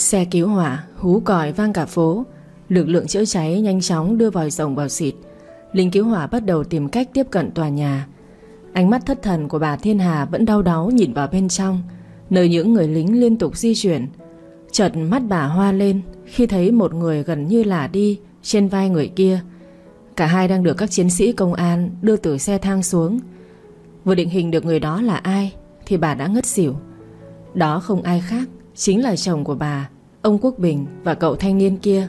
Xe cứu hỏa, hú còi vang cả phố. Lực lượng chữa cháy nhanh chóng đưa vòi rồng vào xịt. Lính cứu hỏa bắt đầu tìm cách tiếp cận tòa nhà. Ánh mắt thất thần của bà Thiên Hà Vẫn đau đáu nhìn vào bên trong, Nơi những người lính liên tục di chuyển. Chợt mắt bà hoa lên Khi thấy một người gần như lả đi Trên vai người kia. Cả hai đang được các chiến sĩ công an Đưa từ xe thang xuống. Vừa định hình được người đó là ai Thì bà đã ngất xỉu. Đó không ai khác Chính là chồng của bà, Ông Quốc Bình và cậu thanh niên kia.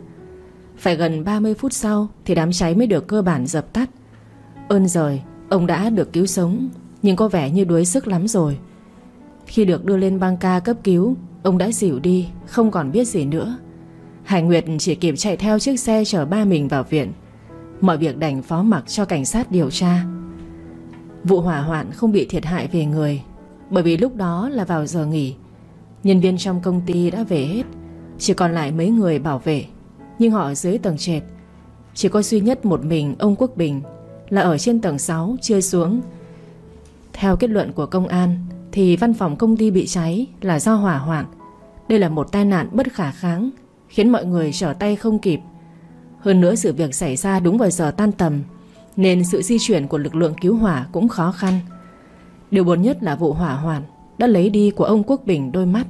Phải gần 30 phút sau Thì đám cháy mới được cơ bản dập tắt. Ơn rồi Ông đã được cứu sống, Nhưng có vẻ như đuối sức lắm rồi. Khi được đưa lên băng ca cấp cứu, Ông đã xỉu đi, Không còn biết gì nữa. Hải Nguyệt chỉ kịp chạy theo chiếc xe chở ba mình vào viện. Mọi việc đành phó mặc cho cảnh sát điều tra. Vụ hỏa hoạn không bị thiệt hại về người, Bởi vì lúc đó là vào giờ nghỉ. Nhân viên trong công ty đã về hết. Chỉ còn lại mấy người bảo vệ. Nhưng họ dưới tầng trệt. Chỉ có duy nhất một mình ông Quốc Bình Là ở trên tầng 6 chưa xuống. Theo kết luận của công an, Thì văn phòng công ty bị cháy Là do hỏa hoạn. Đây là một tai nạn bất khả kháng, Khiến mọi người trở tay không kịp. Hơn nữa sự việc xảy ra đúng vào giờ tan tầm, Nên sự di chuyển của lực lượng cứu hỏa cũng khó khăn. Điều buồn nhất là vụ hỏa hoạn. Đã lấy đi của ông Quốc Bình đôi mắt.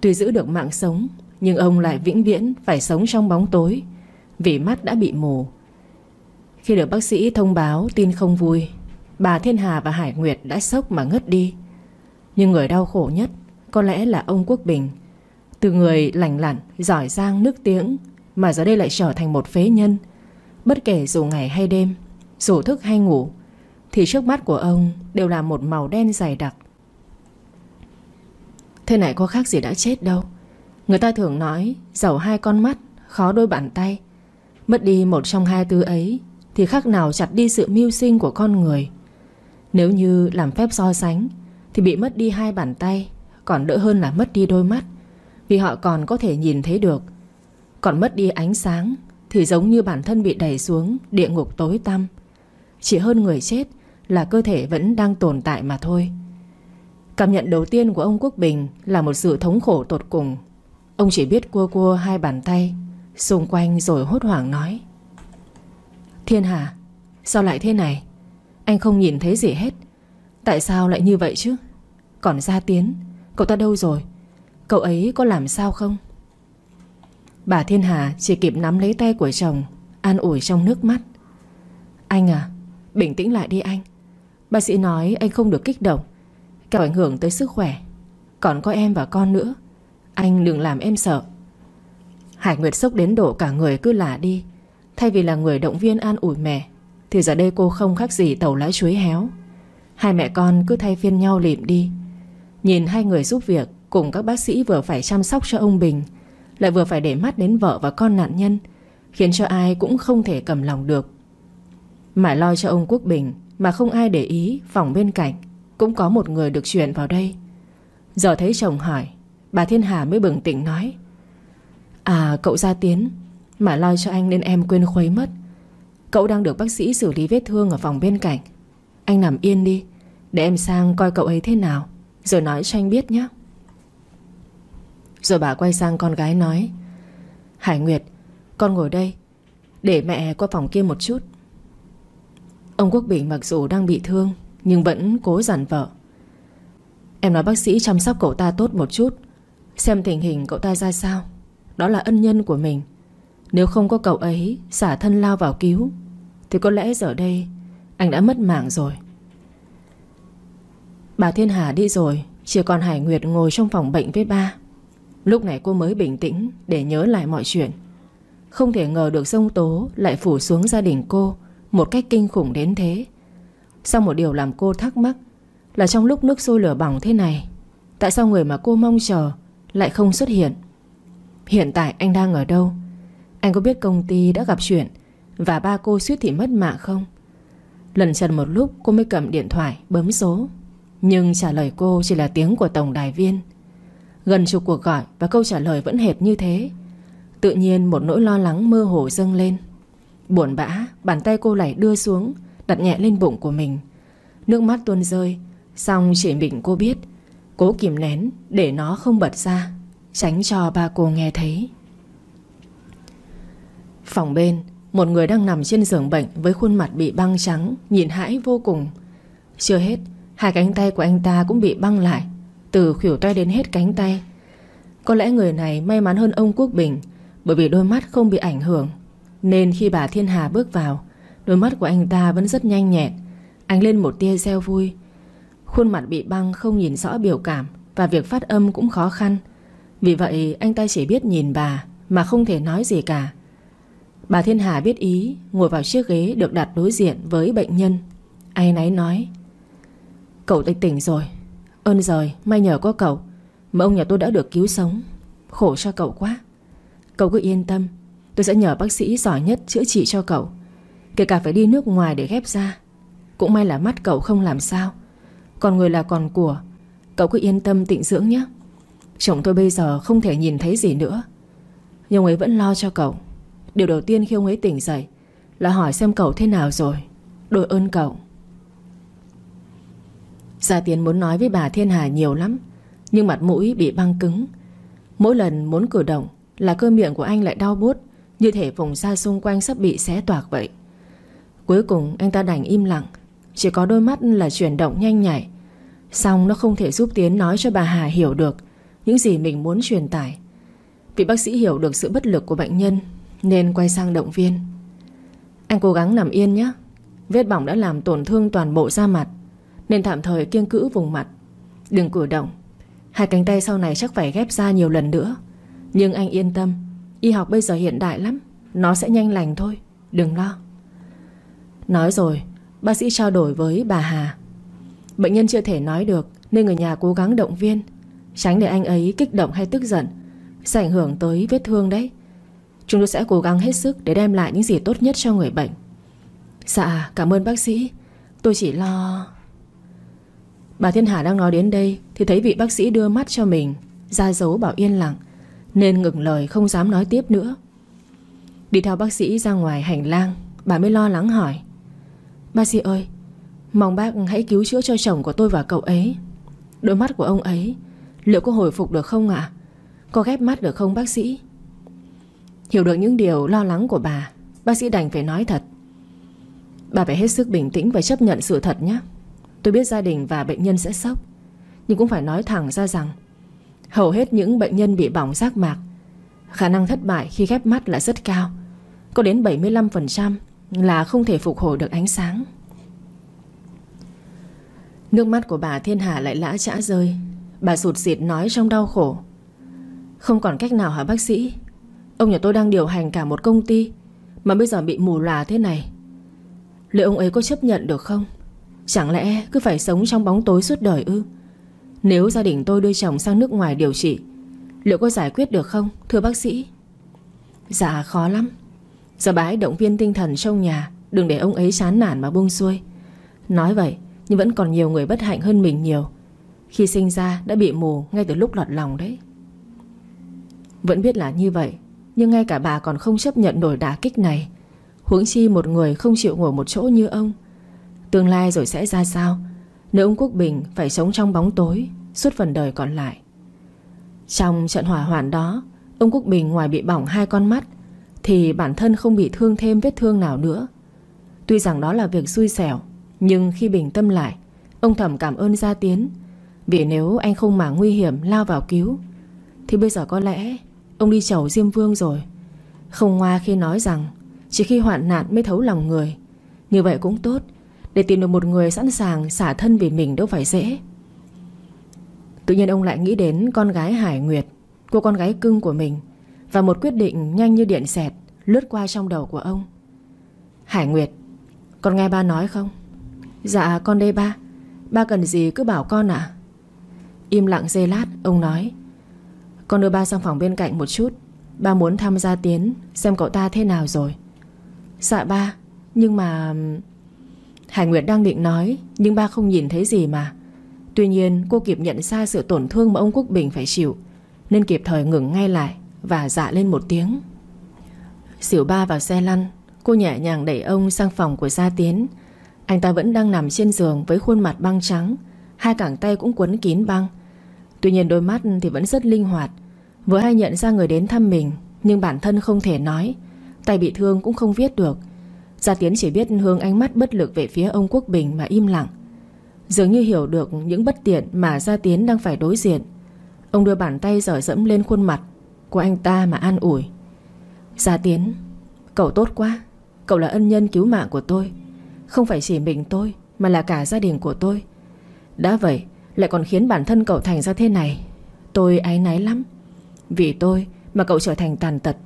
Tuy giữ được mạng sống Nhưng ông lại vĩnh viễn phải sống trong bóng tối Vì mắt đã bị mù. Khi được bác sĩ thông báo tin không vui Bà Thiên Hà và Hải Nguyệt đã sốc mà ngất đi. Nhưng người đau khổ nhất Có lẽ là ông Quốc Bình Từ người lành lặn, giỏi giang, nước tiếng Mà giờ đây lại trở thành một phế nhân. Bất kể dù ngày hay đêm Dù thức hay ngủ Thì trước mắt của ông đều là một màu đen dày đặc. Thế này có khác gì đã chết đâu. Người ta thường nói, Giàu hai con mắt, Khó đôi bàn tay. Mất đi một trong hai thứ ấy, Thì khác nào chặt đi sự mưu sinh của con người. Nếu như làm phép so sánh, Thì bị mất đi hai bàn tay, Còn đỡ hơn là mất đi đôi mắt, Vì họ còn có thể nhìn thấy được. Còn mất đi ánh sáng, Thì giống như bản thân bị đẩy xuống Địa ngục tối tăm. Chỉ hơn người chết Là cơ thể vẫn đang tồn tại mà thôi. Cảm nhận đầu tiên của ông Quốc Bình Là một sự thống khổ tột cùng. Ông chỉ biết cua cua hai bàn tay, Xung quanh rồi hốt hoảng nói. Thiên Hà, Sao lại thế này? Anh không nhìn thấy gì hết. Tại sao lại như vậy chứ? Còn Gia Tiến, Cậu ta đâu rồi? Cậu ấy có làm sao không? Bà Thiên Hà chỉ kịp nắm lấy tay của chồng, An ủi trong nước mắt. Anh à Bình tĩnh lại đi anh. Bác sĩ nói anh không được kích động. Kẻo ảnh hưởng tới sức khỏe. Còn có em và con nữa. Anh đừng làm em sợ. Hải Nguyệt sốc đến độ cả người cứ lả đi. Thay vì là người động viên an ủi mẹ, Thì giờ đây cô không khác gì tàu lá chuối héo. Hai mẹ con cứ thay phiên nhau lịm đi. Nhìn hai người giúp việc Cùng các bác sĩ vừa phải chăm sóc cho ông Bình, Lại vừa phải để mắt đến vợ và con nạn nhân, Khiến cho ai cũng không thể cầm lòng được. Mãi lo cho ông Quốc Bình Mà không ai để ý phòng bên cạnh cũng có một người được chuyển vào đây. Giờ thấy chồng hỏi, Bà Thiên Hà mới bừng tỉnh nói À cậu Gia Tiến, Mà lo cho anh nên em quên khuấy mất. Cậu đang được bác sĩ xử lý vết thương Ở phòng bên cạnh. Anh nằm yên đi, Để em sang coi cậu ấy thế nào, Rồi nói cho anh biết nhé. Rồi bà quay sang con gái nói, Hải Nguyệt, Con ngồi đây, Để mẹ qua phòng kia một chút. Ông Quốc Bình mặc dù đang bị thương nhưng vẫn cố dặn vợ. Em nói bác sĩ chăm sóc cậu ta tốt một chút, Xem tình hình cậu ta ra sao. Đó là ân nhân của mình. Nếu không có cậu ấy Xả thân lao vào cứu, Thì có lẽ giờ đây Anh đã mất mạng rồi. Bà Thiên Hà đi rồi, Chỉ còn Hải Nguyệt ngồi trong phòng bệnh với ba. Lúc này cô mới bình tĩnh Để nhớ lại mọi chuyện. Không thể ngờ được sông tố Lại phủ xuống gia đình cô Một cách kinh khủng đến thế sau một điều làm cô thắc mắc Là trong lúc nước sôi lửa bỏng thế này, Tại sao người mà cô mong chờ Lại không xuất hiện? Hiện tại anh đang ở đâu? Anh có biết công ty đã gặp chuyện Và ba cô suýt thì mất mạng không? Lần trần một lúc cô mới cầm điện thoại Bấm số, Nhưng trả lời cô chỉ là tiếng của tổng đài viên. Gần chục cuộc gọi Và câu trả lời vẫn hệt như thế. Tự nhiên một nỗi lo lắng mơ hồ dâng lên. Buồn bã, Bàn tay cô lại đưa xuống Đặt nhẹ lên bụng của mình. Nước mắt tuôn rơi, Xong chỉ mình cô biết. Cố kìm nén, để nó không bật ra, Tránh cho ba cô nghe thấy. Phòng bên, Một người đang nằm trên giường bệnh Với khuôn mặt bị băng trắng, Nhìn hãi vô cùng. Chưa hết, Hai cánh tay của anh ta cũng bị băng lại, Từ khuỷu tay đến hết cánh tay. Có lẽ người này may mắn hơn ông Quốc Bình, Bởi vì đôi mắt không bị ảnh hưởng, Nên khi bà Thiên Hà bước vào Đôi mắt của anh ta vẫn rất nhanh nhẹn. Anh lên một tia reo vui. Khuôn mặt bị băng không nhìn rõ biểu cảm Và việc phát âm cũng khó khăn. Vì vậy, anh ta chỉ biết nhìn bà Mà không thể nói gì cả. Bà Thiên Hà biết ý, Ngồi vào chiếc ghế được đặt đối diện với bệnh nhân. Ai nấy nói, Cậu tỉnh tỉnh rồi. Ơn rồi may nhờ có cậu Mà ông nhà tôi đã được cứu sống. Khổ cho cậu quá. Cậu cứ yên tâm, Tôi sẽ nhờ bác sĩ giỏi nhất chữa trị cho cậu. Kể cả phải đi nước ngoài để ghép ra Cũng may là mắt cậu không làm sao. Còn người là còn của. Cậu cứ yên tâm tịnh dưỡng nhé. Chồng tôi bây giờ không thể nhìn thấy gì nữa. Nhưng ấy vẫn lo cho cậu. Điều đầu tiên khi ông ấy tỉnh dậy Là hỏi xem cậu thế nào rồi. Đội ơn cậu. Gia Tiến muốn nói với bà Thiên Hà nhiều lắm, Nhưng mặt mũi bị băng cứng. Mỗi lần muốn cử động Là cơ miệng của anh lại đau buốt, Như thể vùng da xung quanh sắp bị xé toạc vậy. Cuối cùng, anh ta đành im lặng. Chỉ có đôi mắt là chuyển động nhanh nhảy Xong, nó không thể giúp Tiến nói cho bà Hà hiểu được Những gì mình muốn truyền tải. Vị bác sĩ hiểu được sự bất lực của bệnh nhân, Nên quay sang động viên. Anh cố gắng nằm yên nhé. Vết bỏng đã làm tổn thương toàn bộ da mặt, Nên tạm thời kiêng cữ vùng mặt. Đừng cử động. Hai cánh tay sau này chắc phải ghép ra nhiều lần nữa. Nhưng anh yên tâm, Y học bây giờ hiện đại lắm. Nó sẽ nhanh lành thôi. Đừng lo. Nói rồi, Bác sĩ trao đổi với bà Hà. Bệnh nhân chưa thể nói được, Nên người nhà cố gắng động viên. Tránh để anh ấy kích động hay tức giận, Sẽ ảnh hưởng tới vết thương đấy. Chúng tôi sẽ cố gắng hết sức Để đem lại những gì tốt nhất cho người bệnh. Dạ cảm ơn bác sĩ. Tôi chỉ lo. Bà Thiên Hà đang nói đến đây Thì thấy vị bác sĩ đưa mắt cho mình, Ra dấu bảo yên lặng, Nên ngừng lời không dám nói tiếp nữa. Đi theo bác sĩ ra ngoài hành lang, Bà mới lo lắng hỏi. Bác sĩ ơi, Mong bác hãy cứu chữa cho chồng của tôi và cậu ấy. Đôi mắt của ông ấy, Liệu có hồi phục được không ạ? Có ghép mắt được không, bác sĩ? Hiểu được những điều lo lắng của bà, Bác sĩ đành phải nói thật. Bà phải hết sức bình tĩnh và chấp nhận sự thật nhé. Tôi biết gia đình và bệnh nhân sẽ sốc, Nhưng cũng phải nói thẳng ra rằng, Hầu hết những bệnh nhân bị bỏng giác mạc, Khả năng thất bại khi ghép mắt là rất cao, Có đến 75% là không thể phục hồi được ánh sáng. Nước mắt của bà Thiên Hà lại lã chã rơi. Bà sụt xịt nói trong đau khổ. Không còn cách nào hả bác sĩ? Ông nhà tôi đang điều hành cả một công ty Mà bây giờ bị mù lòa thế này. Liệu ông ấy có chấp nhận được không? Chẳng lẽ cứ phải sống trong bóng tối suốt đời ư? Nếu gia đình tôi đưa chồng sang nước ngoài điều trị, Liệu có giải quyết được không, Thưa bác sĩ? Dạ khó lắm. Giờ bà ấy động viên tinh thần trong nhà, Đừng để ông ấy chán nản mà buông xuôi. Nói vậy, Nhưng vẫn còn nhiều người bất hạnh hơn mình nhiều. Khi sinh ra, đã bị mù Ngay từ lúc lọt lòng đấy. Vẫn biết là như vậy, Nhưng ngay cả bà còn không chấp nhận nổi đả kích này. Huống chi một người không chịu ngồi một chỗ như ông. Tương lai rồi sẽ ra sao? Nếu ông Quốc Bình phải sống trong bóng tối, Suốt phần đời còn lại. Trong trận hỏa hoạn đó, Ông Quốc Bình ngoài bị bỏng hai con mắt thì bản thân không bị thương thêm vết thương nào nữa. Tuy rằng đó là việc xui xẻo, Nhưng khi bình tâm lại, Ông thầm cảm ơn Gia Tiến. Vì nếu anh không mà nguy hiểm lao vào cứu, Thì bây giờ có lẽ Ông đi chầu Diêm Vương rồi. Không ngoa khi nói rằng, Chỉ khi hoạn nạn mới thấu lòng người. Như vậy cũng tốt, Để tìm được một người sẵn sàng xả thân vì mình đâu phải dễ. Tự nhiên ông lại nghĩ đến con gái Hải Nguyệt Cô con gái cưng của mình và một quyết định nhanh như điện xẹt Lướt qua trong đầu của ông. Hải Nguyệt, Con nghe ba nói không? Dạ con đây ba. Ba cần gì cứ bảo con ạ. Im lặng dây lát, ông nói. Con đưa ba sang phòng bên cạnh một chút. Ba muốn tham gia Tiến, Xem cậu ta thế nào rồi. Dạ ba, Nhưng mà Hải Nguyệt đang định nói, Nhưng ba không nhìn thấy gì mà. Tuy nhiên, cô kịp nhận ra sự tổn thương mà ông Quốc Bình phải chịu, Nên kịp thời ngừng ngay lại và dạ lên một tiếng. Xỉu ba vào xe lăn, Cô nhẹ nhàng đẩy ông sang phòng của Gia Tiến. Anh ta vẫn đang nằm trên giường Với khuôn mặt băng trắng, Hai cẳng tay cũng quấn kín băng. Tuy nhiên đôi mắt thì vẫn rất linh hoạt. Vừa hay nhận ra người đến thăm mình, Nhưng bản thân không thể nói. Tay bị thương cũng không viết được. Gia Tiến chỉ biết hướng ánh mắt bất lực về phía ông Quốc Bình mà im lặng. Dường như hiểu được những bất tiện mà Gia Tiến đang phải đối diện. Ông đưa bàn tay dở dẫm lên khuôn mặt của anh ta mà an ủi. Gia Tiến, Cậu tốt quá, Cậu là ân nhân cứu mạng của tôi. Không phải chỉ mình tôi, Mà là cả gia đình của tôi. Đã vậy, lại còn khiến bản thân cậu thành ra thế này. Tôi áy náy lắm. Vì tôi mà cậu trở thành tàn tật.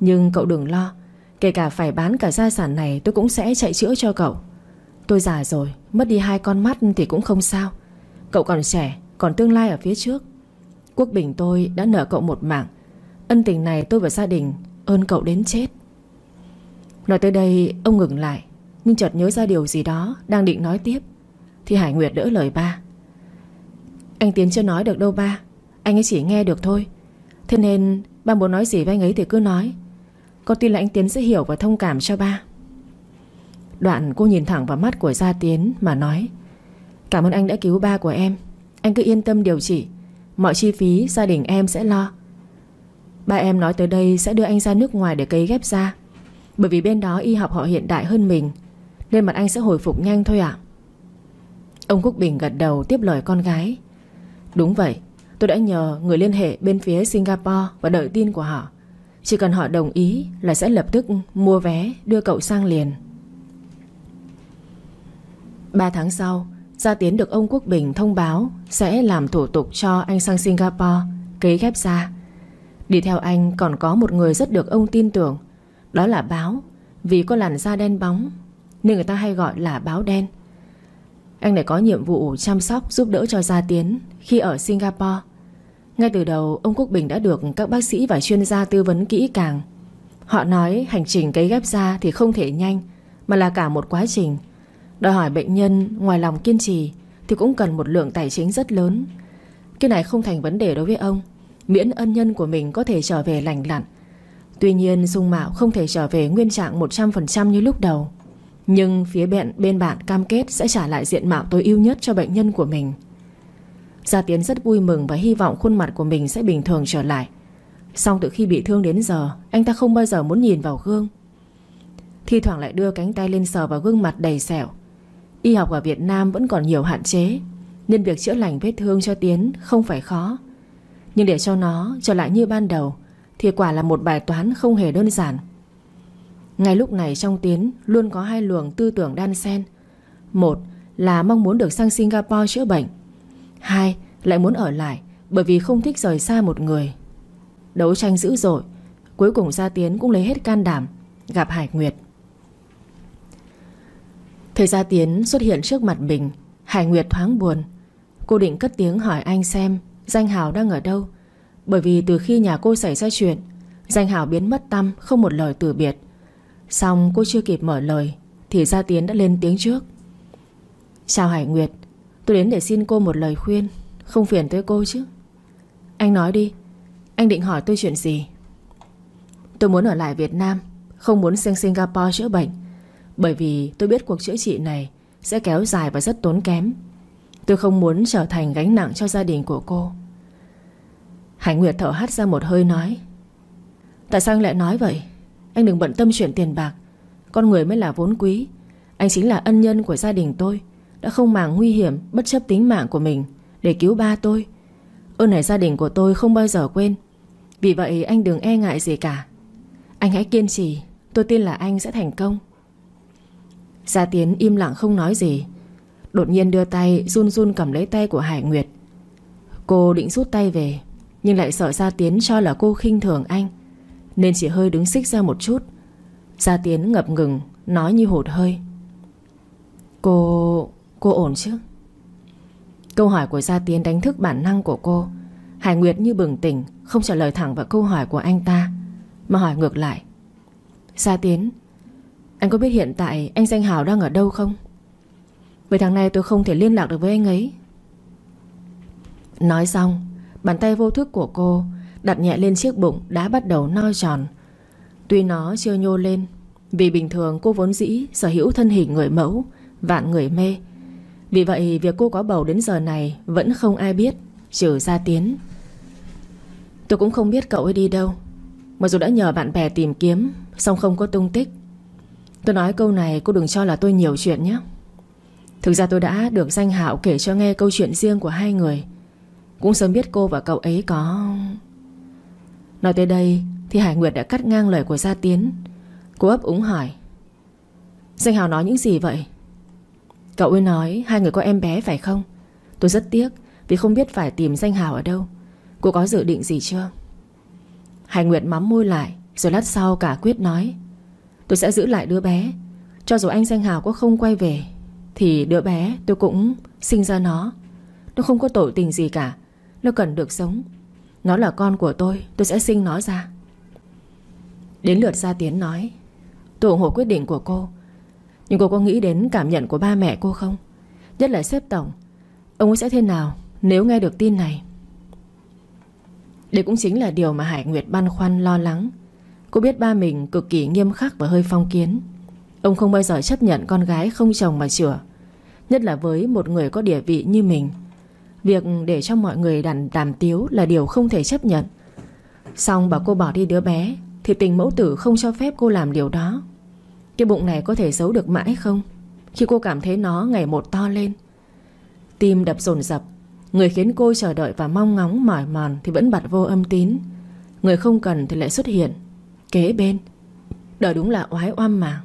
Nhưng cậu đừng lo, Kể cả phải bán cả gia sản này Tôi cũng sẽ chạy chữa cho cậu. Tôi già rồi, Mất đi hai con mắt thì cũng không sao. Cậu còn trẻ, Còn tương lai ở phía trước. Quốc Bình tôi đã nợ cậu một mạng Ân tình này tôi và gia đình, Ơn cậu đến chết. Nói tới đây, ông ngừng lại, Nhưng chợt nhớ ra điều gì đó Đang định nói tiếp. Thì Hải Nguyệt đỡ lời ba. Anh Tiến chưa nói được đâu ba, Anh ấy chỉ nghe được thôi. Thế nên ba muốn nói gì với anh ấy thì cứ nói. Con tin là anh Tiến sẽ hiểu và thông cảm cho ba. Đoạn cô nhìn thẳng vào mắt của Gia Tiến Mà nói, Cảm ơn anh đã cứu ba của em. Anh cứ yên tâm điều trị. Mọi chi phí gia đình em sẽ lo. Ba em nói tới đây sẽ đưa anh ra nước ngoài để cấy ghép da. Bởi vì bên đó y học họ hiện đại hơn mình, Nên mặt anh sẽ hồi phục nhanh thôi ạ. Ông Quốc Bình gật đầu tiếp lời con gái. Đúng vậy, Tôi đã nhờ người liên hệ bên phía Singapore Và đợi tin của họ. Chỉ cần họ đồng ý là sẽ lập tức mua vé Đưa cậu sang liền. 3 tháng sau, Gia Tiến được ông Quốc Bình thông báo Sẽ làm thủ tục cho anh sang Singapore, Cấy ghép da. Đi theo anh còn có một người rất được ông tin tưởng. Đó là báo. Vì có làn da đen bóng, Nên người ta hay gọi là báo đen. Anh này có nhiệm vụ chăm sóc, Giúp đỡ cho Gia Tiến Khi ở Singapore. Ngay từ đầu, ông Quốc Bình đã được các bác sĩ và chuyên gia tư vấn kỹ càng. Họ nói hành trình cấy ghép da Thì không thể nhanh, Mà là cả một quá trình. Đòi hỏi bệnh nhân, ngoài lòng kiên trì, Thì cũng cần một lượng tài chính rất lớn. Cái này không thành vấn đề đối với ông. Miễn ân nhân của mình có thể trở về lành lặn. Tuy nhiên Dung Mạo không thể trở về nguyên trạng 100% như lúc đầu. Nhưng phía bên, bên bạn cam kết sẽ trả lại diện mạo tối ưu nhất cho bệnh nhân của mình. Gia Tiến rất vui mừng và hy vọng khuôn mặt của mình sẽ bình thường trở lại. Xong từ khi bị thương đến giờ Anh ta không bao giờ muốn nhìn vào gương. Thi thoảng lại đưa cánh tay lên sờ vào gương mặt đầy sẹo. Y học ở Việt Nam vẫn còn nhiều hạn chế Nên việc chữa lành vết thương cho Tiến không phải khó. Nhưng để cho nó trở lại như ban đầu, Thì quả là một bài toán không hề đơn giản. Ngay lúc này trong Tiến Luôn có hai luồng tư tưởng đan xen. Một là mong muốn được sang Singapore chữa bệnh. Hai lại muốn ở lại Bởi vì không thích rời xa một người. Đấu tranh dữ dội, Cuối cùng Gia Tiến cũng lấy hết can đảm, Gặp Hải Nguyệt. Thời Gia Tiến xuất hiện trước mặt mình, Hải Nguyệt thoáng buồn. Cô định cất tiếng hỏi anh xem Danh Hảo đang ở đâu? Bởi vì từ khi nhà cô xảy ra chuyện, Danh Hảo biến mất tâm không một lời từ biệt. Xong cô chưa kịp mở lời, Thì Gia Tiến đã lên tiếng trước. Chào Hải Nguyệt, Tôi đến để xin cô một lời khuyên, Không phiền tới cô chứ. Anh nói đi, Anh định hỏi tôi chuyện gì? Tôi muốn ở lại Việt Nam, Không muốn sang Singapore chữa bệnh. Bởi vì tôi biết cuộc chữa trị này Sẽ kéo dài và rất tốn kém. Tôi không muốn trở thành gánh nặng cho gia đình của cô. Hải Nguyệt thở hắt ra một hơi nói, Tại sao anh lại nói vậy? Anh đừng bận tâm chuyện tiền bạc. Con người mới là vốn quý. Anh chính là ân nhân của gia đình tôi, Đã không màng nguy hiểm, bất chấp tính mạng của mình Để cứu ba tôi. Ơn này gia đình của tôi không bao giờ quên. Vì vậy anh đừng e ngại gì cả. Anh hãy kiên trì, Tôi tin là anh sẽ thành công. Gia Tiến im lặng không nói gì. Đột nhiên đưa tay run run cầm lấy tay của Hải Nguyệt. Cô định rút tay về, Nhưng lại sợ Gia Tiến cho là cô khinh thường anh, Nên chỉ hơi đứng xích ra một chút. Gia Tiến ngập ngừng, Nói như hụt hơi. Cô... cô ổn chứ? Câu hỏi của Gia Tiến đánh thức bản năng của cô. Hải Nguyệt như bừng tỉnh, Không trả lời thẳng vào câu hỏi của anh ta, Mà hỏi ngược lại. Gia Tiến, anh có biết hiện tại anh Danh Hào đang ở đâu không? Vậy tháng nay tôi không thể liên lạc được với anh ấy. Nói xong, Bàn tay vô thức của cô Đặt nhẹ lên chiếc bụng đã bắt đầu no tròn. Tuy nó chưa nhô lên, Vì bình thường cô vốn dĩ Sở hữu thân hình người mẫu, Vạn người mê. Vì vậy, việc cô có bầu đến giờ này Vẫn không ai biết, Trừ gia tiến. Tôi cũng không biết cậu ấy đi đâu. Mặc dù đã nhờ bạn bè tìm kiếm Xong không có tung tích. Tôi nói câu này, cô đừng cho là tôi nhiều chuyện nhé. Thực ra tôi đã được danh hạo kể cho nghe câu chuyện riêng của hai người. Cũng sớm biết cô và cậu ấy có Nói tới đây, Thì Hải Nguyệt đã cắt ngang lời của Gia Tiến. Cô ấp úng hỏi, Danh Hào nói những gì vậy? Cậu ấy nói, hai người có em bé phải không? Tôi rất tiếc, Vì không biết phải tìm danh Hào ở đâu. Cô có dự định gì chưa? Hải Nguyệt mắm môi lại, Rồi lát sau cả quyết nói, Tôi sẽ giữ lại đứa bé. Cho dù anh danh Hào có không quay về thì đứa bé, tôi cũng sinh ra nó. Nó không có tội tình gì cả. Nó cần được sống. Nó là con của tôi Tôi sẽ sinh nó ra. Đến lượt Gia Tiến nói, Tôi ủng hộ quyết định của cô. Nhưng cô có nghĩ đến cảm nhận của ba mẹ cô không? Nhất là sếp tổng. Ông ấy sẽ thế nào nếu nghe được tin này? Đây cũng chính là điều mà Hải Nguyệt băn khoăn, lo lắng. Cô biết ba mình cực kỳ nghiêm khắc và hơi phong kiến. Ông không bao giờ chấp nhận con gái không chồng mà chữa, Nhất là với một người có địa vị như mình. Việc để cho mọi người đàn, đàm tiếu là điều không thể chấp nhận. Xong bảo cô bỏ đi đứa bé, Thì tình mẫu tử không cho phép cô làm điều đó. Cái bụng này có thể giấu được mãi không? Khi cô cảm thấy nó ngày một to lên, Tim đập dồn dập, Người khiến cô chờ đợi và mong ngóng mỏi mòn Thì vẫn bật vô âm tín. Người không cần thì lại xuất hiện, Kế bên. Đời đúng là oái oăm mà.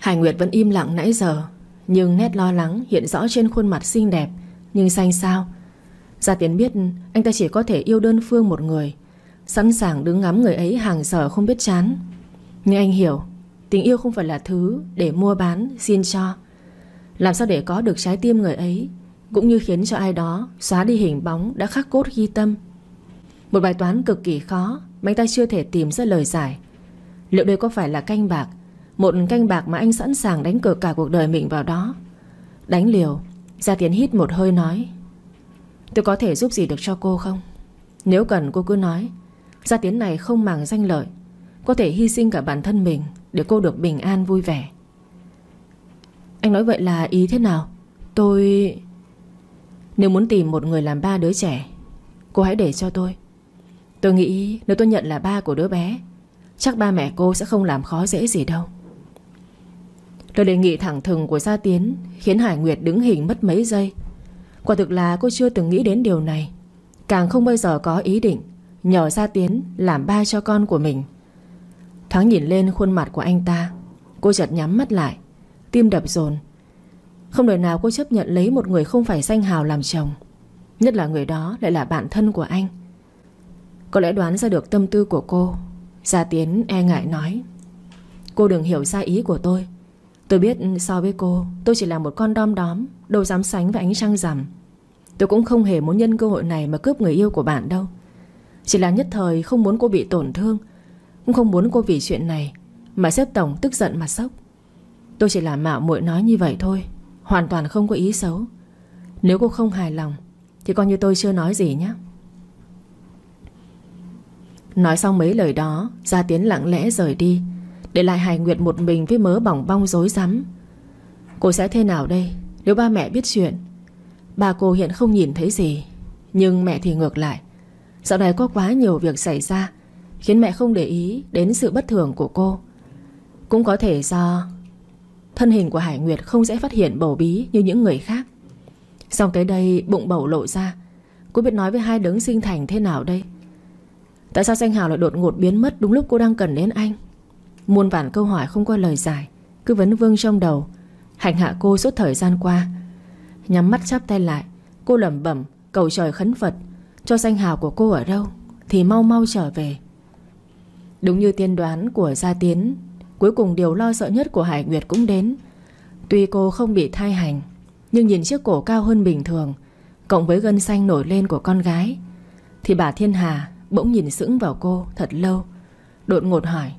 Hải Nguyệt vẫn im lặng nãy giờ Nhưng nét lo lắng hiện rõ trên khuôn mặt xinh đẹp Nhưng xanh sao? Gia Tiến biết anh ta chỉ có thể yêu đơn phương một người Sẵn sàng đứng ngắm người ấy hàng giờ không biết chán. Nhưng anh hiểu Tình yêu không phải là thứ để mua bán, xin cho. Làm sao để có được trái tim người ấy Cũng như khiến cho ai đó Xóa đi hình bóng đã khắc cốt ghi tâm? Một bài toán cực kỳ khó Mà anh ta chưa thể tìm ra lời giải. Liệu đây có phải là canh bạc một canh bạc mà anh sẵn sàng đánh cược cả cuộc đời mình vào đó. Đánh liều, Gia Tiến hít một hơi nói, Tôi có thể giúp gì được cho cô không? Nếu cần cô cứ nói, Gia Tiến này không màng danh lợi, Có thể hy sinh cả bản thân mình Để cô được bình an vui vẻ. Anh nói vậy là ý thế nào? Tôi... Nếu muốn tìm một người làm ba đứa trẻ, Cô hãy để cho tôi. Tôi nghĩ nếu tôi nhận là ba của đứa bé, Chắc ba mẹ cô sẽ không làm khó dễ gì đâu. Lời đề nghị thẳng thừng của Gia Tiến, Khiến Hải Nguyệt đứng hình mất mấy giây. Quả thực là cô chưa từng nghĩ đến điều này. Càng không bao giờ có ý định Nhờ Gia Tiến làm ba cho con của mình. Thoáng nhìn lên khuôn mặt của anh ta, Cô chợt nhắm mắt lại, Tim đập dồn. Không đời nào cô chấp nhận lấy một người không phải danh hào làm chồng, Nhất là người đó lại là bạn thân của anh. Có lẽ đoán ra được tâm tư của cô, Gia Tiến e ngại nói, Cô đừng hiểu sai ý của tôi. Tôi biết so với cô, Tôi chỉ là một con đom đóm Đâu dám sánh với ánh trăng rằm. Tôi cũng không hề muốn nhân cơ hội này Mà cướp người yêu của bạn đâu. Chỉ là nhất thời không muốn cô bị tổn thương, Cũng không muốn cô vì chuyện này Mà xếp tổng tức giận mà sốc. Tôi chỉ là mạo muội nói như vậy thôi, Hoàn toàn không có ý xấu. Nếu cô không hài lòng, Thì coi như tôi chưa nói gì nhé. Nói xong mấy lời đó, Gia Tiến lặng lẽ rời đi. Để lại Hải Nguyệt một mình với mớ bỏng bong rối rắm. Cô sẽ thế nào đây? Nếu ba mẹ biết chuyện, Ba cô hiện không nhìn thấy gì. Nhưng mẹ thì ngược lại. Dạo này có quá nhiều việc xảy ra, Khiến mẹ không để ý đến sự bất thường của cô. Cũng có thể do Thân hình của Hải Nguyệt không dễ phát hiện bầu bí như những người khác. Xong tới đây, bụng bầu lộ ra. Cô biết nói với hai đấng sinh thành thế nào đây? Tại sao danh hào lại đột ngột biến mất Đúng lúc cô đang cần đến anh? Muôn vàn câu hỏi không có lời giải, Cứ vấn vương trong đầu. Hành hạ cô suốt thời gian qua. Nhắm mắt chắp tay lại, Cô lẩm bẩm, cầu trời khấn Phật, Cho danh hào của cô ở đâu, Thì mau mau trở về. Đúng như tiên đoán của Gia Tiến, Cuối cùng điều lo sợ nhất của Hải Nguyệt cũng đến. Tuy cô không bị thai hành, Nhưng nhìn chiếc cổ cao hơn bình thường, Cộng với gân xanh nổi lên của con gái, Thì bà Thiên Hà Bỗng nhìn sững vào cô thật lâu, Đột ngột hỏi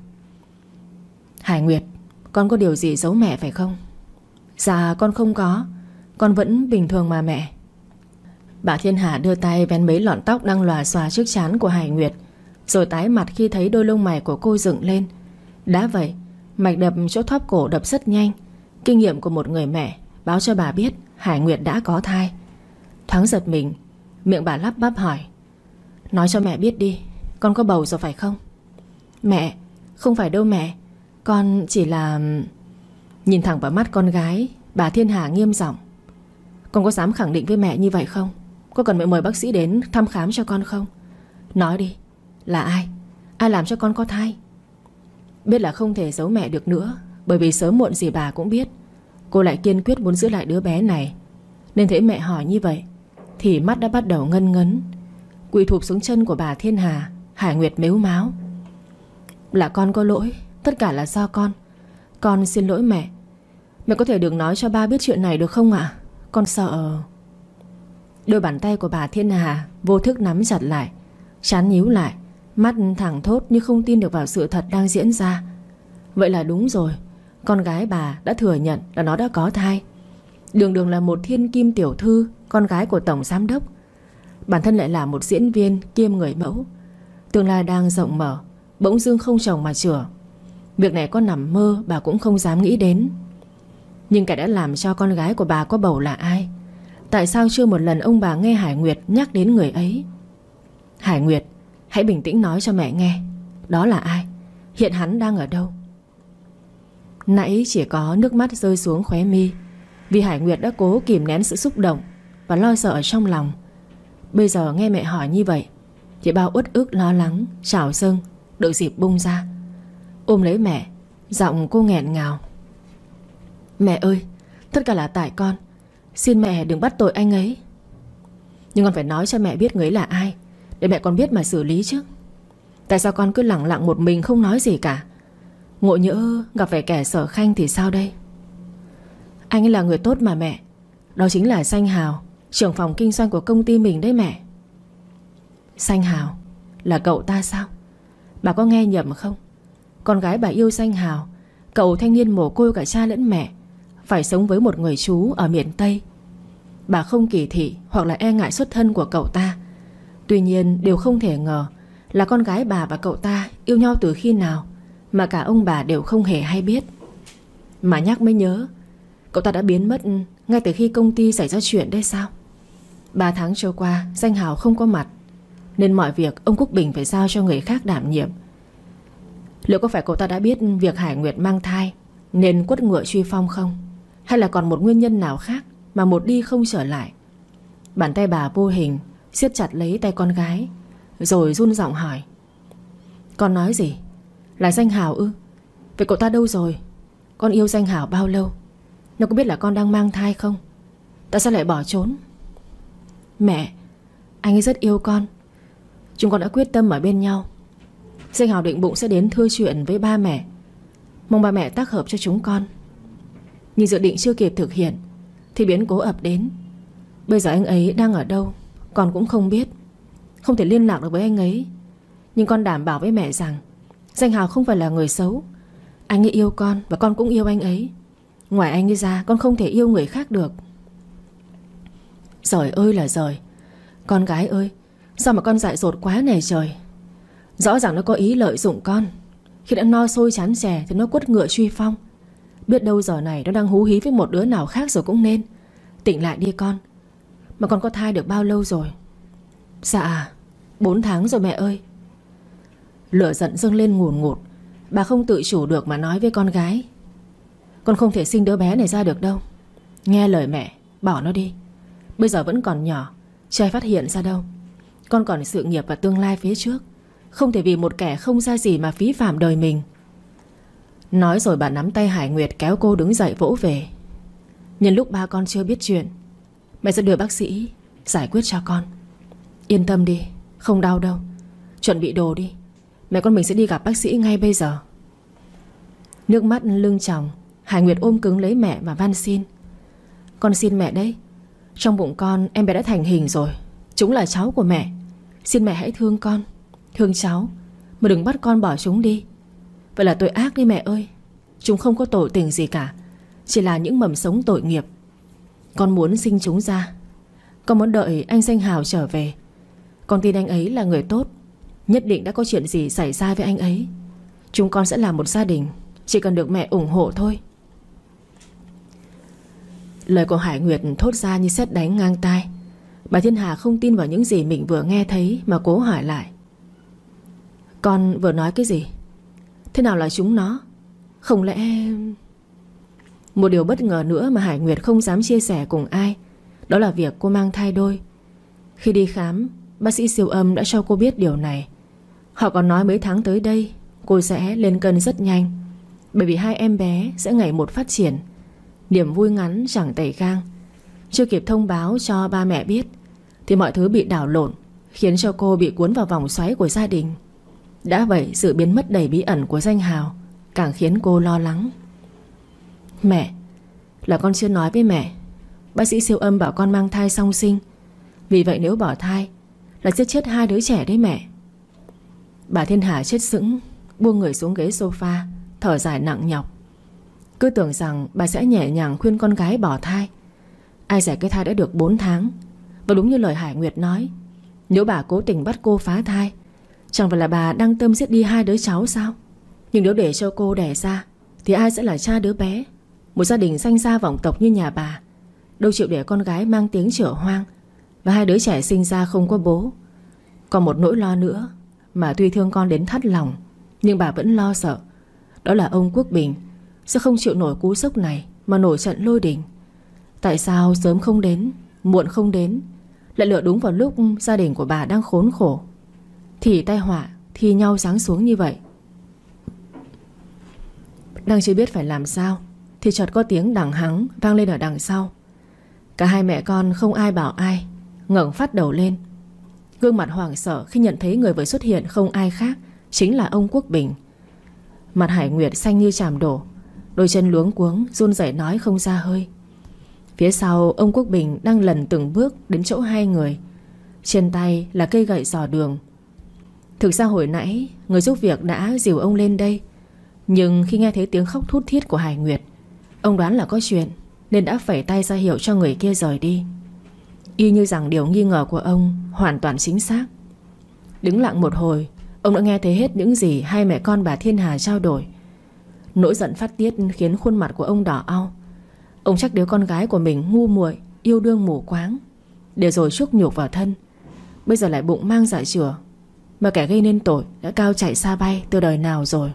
Hải Nguyệt, Con có điều gì giấu mẹ phải không? Dạ con không có. Con vẫn bình thường mà mẹ. Bà Thiên Hà đưa tay vén mấy lọn tóc Đang lòa xòa trước chán của Hải Nguyệt, Rồi tái mặt khi thấy đôi lông mày của cô dựng lên. Đã vậy, Mạch đập chỗ thóp cổ đập rất nhanh. Kinh nghiệm của một người mẹ, Báo cho bà biết Hải Nguyệt đã có thai. Thoáng giật mình, Miệng bà lắp bắp hỏi, Nói cho mẹ biết đi, Con có bầu rồi phải không? Mẹ, Không phải đâu mẹ. Con chỉ là Nhìn thẳng vào mắt con gái. Bà Thiên Hà nghiêm giọng. Con có dám khẳng định với mẹ như vậy không? Có cần mẹ mời bác sĩ đến thăm khám cho con không? Nói đi. Là ai? Ai làm cho con có thai? Biết là không thể giấu mẹ được nữa, Bởi vì sớm muộn gì bà cũng biết. Cô lại kiên quyết muốn giữ lại đứa bé này. Nên thấy mẹ hỏi như vậy, Thì mắt đã bắt đầu ngân ngấn. Quỳ thụp xuống chân của bà Thiên Hà, Hải Nguyệt mếu máu. Là con có lỗi. Tất cả là do con. Con xin lỗi mẹ. Mẹ có thể đừng nói cho ba biết chuyện này được không ạ? Con sợ. Đôi bàn tay của bà Thiên Hà Vô thức nắm chặt lại, Chán nhíu lại, Mắt thẳng thốt như không tin được vào sự thật đang diễn ra. Vậy là đúng rồi. Con gái bà đã thừa nhận là nó đã có thai. Đường đường là một thiên kim tiểu thư, Con gái của tổng giám đốc. Bản thân lại là một diễn viên kiêm người mẫu. Tương lai đang rộng mở, Bỗng dưng không chồng mà chữa. Việc này có nằm mơ, bà cũng không dám nghĩ đến. Nhưng kẻ đã làm cho con gái của bà có bầu là ai? Tại sao chưa một lần ông bà nghe Hải Nguyệt nhắc đến người ấy? Hải Nguyệt, Hãy bình tĩnh nói cho mẹ nghe. Đó là ai? Hiện hắn đang ở đâu? Nãy chỉ có nước mắt rơi xuống khóe mi, Vì Hải Nguyệt đã cố kìm nén sự xúc động Và lo sợ ở trong lòng. Bây giờ nghe mẹ hỏi như vậy, Thì bao uất ức, lo lắng Trào sưng Được dịp bung ra. Ôm lấy mẹ, Giọng cô nghẹn ngào. Mẹ ơi, Tất cả là tại con. Xin mẹ đừng bắt tội anh ấy. Nhưng con phải nói cho mẹ biết người ấy là ai, Để mẹ con biết mà xử lý chứ. Tại sao con cứ lặng lặng một mình không nói gì cả? Ngộ nhỡ gặp phải kẻ sở khanh thì sao đây? Anh ấy là người tốt mà mẹ. Đó chính là Sanh Hào, Trưởng phòng kinh doanh của công ty mình đấy mẹ. Sanh Hào, Là cậu ta sao? Bà có nghe nhầm không? Con gái bà yêu Danh Hào Cậu thanh niên mồ côi cả cha lẫn mẹ, Phải sống với một người chú ở miền Tây. Bà không kỳ thị Hoặc là e ngại xuất thân của cậu ta. Tuy nhiên, điều không thể ngờ Là con gái bà và cậu ta yêu nhau từ khi nào Mà cả ông bà đều không hề hay biết. Mà nhắc mới nhớ, Cậu ta đã biến mất Ngay từ khi công ty xảy ra chuyện đây sao? 3 tháng trôi qua, Danh Hào không có mặt, Nên mọi việc ông Quốc Bình phải giao cho người khác đảm nhiệm. Liệu có phải cậu ta đã biết Việc Hải Nguyệt mang thai Nên quất ngựa truy phong không? Hay là còn một nguyên nhân nào khác Mà một đi không trở lại? Bàn tay bà vô hình, siết chặt lấy tay con gái, Rồi run giọng hỏi. Con nói gì? Là danh hào ư? Vậy cậu ta đâu rồi? Con yêu danh hào bao lâu? Nó có biết là con đang mang thai không? Tại sao lại bỏ trốn? Mẹ, Anh ấy rất yêu con. Chúng con đã quyết tâm ở bên nhau. Danh hào định bụng sẽ đến thưa chuyện với ba mẹ. Mong ba mẹ tác hợp cho chúng con. Nhưng dự định chưa kịp thực hiện, Thì biến cố ập đến. Bây giờ anh ấy đang ở đâu, Con cũng không biết. Không thể liên lạc được với anh ấy. Nhưng con đảm bảo với mẹ rằng, Danh Hào không phải là người xấu. Anh ấy yêu con và con cũng yêu anh ấy. Ngoài anh ấy ra, con không thể yêu người khác được. Giời ơi là giời. Con gái ơi, Sao mà con dại dột quá này trời? Rõ ràng nó có ý lợi dụng con. Khi đã no sôi chán chè Thì nó quất ngựa truy phong. Biết đâu giờ này nó đang hú hí với một đứa nào khác rồi cũng nên. Tỉnh lại đi con. Mà con có thai được bao lâu rồi? Dạ 4 tháng rồi mẹ ơi. Lửa giận dâng lên ngùn ngụt. Bà không tự chủ được mà nói với con gái. Con không thể sinh đứa bé này ra được đâu. Nghe lời mẹ, Bỏ nó đi. Bây giờ vẫn còn nhỏ, Chưa phát hiện ra đâu. Con còn sự nghiệp và tương lai phía trước. Không thể vì một kẻ không ra gì mà phí phạm đời mình. Nói rồi bà nắm tay Hải Nguyệt kéo cô đứng dậy vỗ về. Nhân lúc ba con chưa biết chuyện, Mẹ sẽ đưa bác sĩ Giải quyết cho con. Yên tâm đi, Không đau đâu. Chuẩn bị đồ đi. Mẹ con mình sẽ đi gặp bác sĩ ngay bây giờ. Nước mắt lưng tròng, Hải Nguyệt ôm cứng lấy mẹ và van xin. Con xin mẹ đấy. Trong bụng con em bé đã thành hình rồi. Chúng là cháu của mẹ. Xin mẹ hãy thương con. Thương cháu, Mà đừng bắt con bỏ chúng đi. Vậy là tội ác đi mẹ ơi. Chúng không có tội tình gì cả, Chỉ là những mầm sống tội nghiệp. Con muốn sinh chúng ra. Con muốn đợi anh danh hào trở về. Con tin anh ấy là người tốt. Nhất định đã có chuyện gì xảy ra với anh ấy. Chúng con sẽ là một gia đình, Chỉ cần được mẹ ủng hộ thôi. Lời của Hải Nguyệt thốt ra như xét đánh ngang tai. Bà Thiên Hà không tin vào những gì mình vừa nghe thấy Mà cố hỏi lại. Con vừa nói cái gì? Thế nào là chúng nó? Không lẽ Một điều bất ngờ nữa mà Hải Nguyệt không dám chia sẻ cùng ai, Đó là việc cô mang thai đôi. Khi đi khám, Bác sĩ siêu âm đã cho cô biết điều này. Họ còn nói mấy tháng tới đây, Cô sẽ lên cân rất nhanh, Bởi vì hai em bé sẽ ngày một phát triển. Niềm vui ngắn chẳng tẩy gang. Chưa kịp thông báo cho ba mẹ biết, Thì mọi thứ bị đảo lộn, Khiến cho cô bị cuốn vào vòng xoáy của gia đình. Đã vậy, sự biến mất đầy bí ẩn của danh hào Càng khiến cô lo lắng. Mẹ, Là con chưa nói với mẹ, Bác sĩ siêu âm bảo con mang thai song sinh. Vì vậy nếu bỏ thai, Là giết chết hai đứa trẻ đấy mẹ. Bà Thiên Hà chết sững, Buông người xuống ghế sofa, Thở dài nặng nhọc. Cứ tưởng rằng bà sẽ nhẹ nhàng khuyên con gái bỏ thai. Ai giải cái thai đã được 4 tháng? Và đúng như lời Hải Nguyệt nói, Nếu bà cố tình bắt cô phá thai Chẳng phải là bà đang tâm giết đi hai đứa cháu sao? Nhưng nếu để cho cô đẻ ra, Thì ai sẽ là cha đứa bé? Một gia đình sanh ra vọng tộc như nhà bà, Đâu chịu để con gái mang tiếng trở hoang Và hai đứa trẻ sinh ra không có bố. Còn một nỗi lo nữa Mà tuy thương con đến thắt lòng, Nhưng bà vẫn lo sợ. Đó là ông Quốc Bình Sẽ không chịu nổi cú sốc này Mà nổi trận lôi đình. Tại sao sớm không đến, Muộn không đến, Lại lựa đúng vào lúc gia đình của bà đang khốn khổ? Thì tai họa Thi nhau giáng xuống như vậy. Đang chưa biết phải làm sao, Thì chợt có tiếng đằng hắng Vang lên ở đằng sau. Cả hai mẹ con không ai bảo ai, ngẩng phát đầu lên. Gương mặt hoảng sợ khi nhận thấy người vừa xuất hiện Không ai khác Chính là ông Quốc Bình. Mặt Hải Nguyệt xanh như chàm đổ, Đôi chân luống cuống, run rẩy nói không ra hơi. Phía sau, ông Quốc Bình đang lần từng bước đến chỗ hai người. Trên tay là cây gậy dò đường Thực ra hồi nãy, Người giúp việc đã dìu ông lên đây. Nhưng khi nghe thấy tiếng khóc thút thiết của Hải Nguyệt, Ông đoán là có chuyện, Nên đã phẩy tay ra hiệu cho người kia rời đi. Y như rằng điều nghi ngờ của ông Hoàn toàn chính xác. Đứng lặng một hồi, Ông đã nghe thấy hết những gì Hai mẹ con bà Thiên Hà trao đổi. Nỗi giận phát tiết khiến khuôn mặt của ông đỏ ao. Ông chắc đứa con gái của mình ngu muội, Yêu đương mù quáng. Để rồi chuốc nhục vào thân. Bây giờ lại bụng mang dạ chửa. Mà kẻ gây nên tội đã cao chạy xa bay Từ đời nào rồi?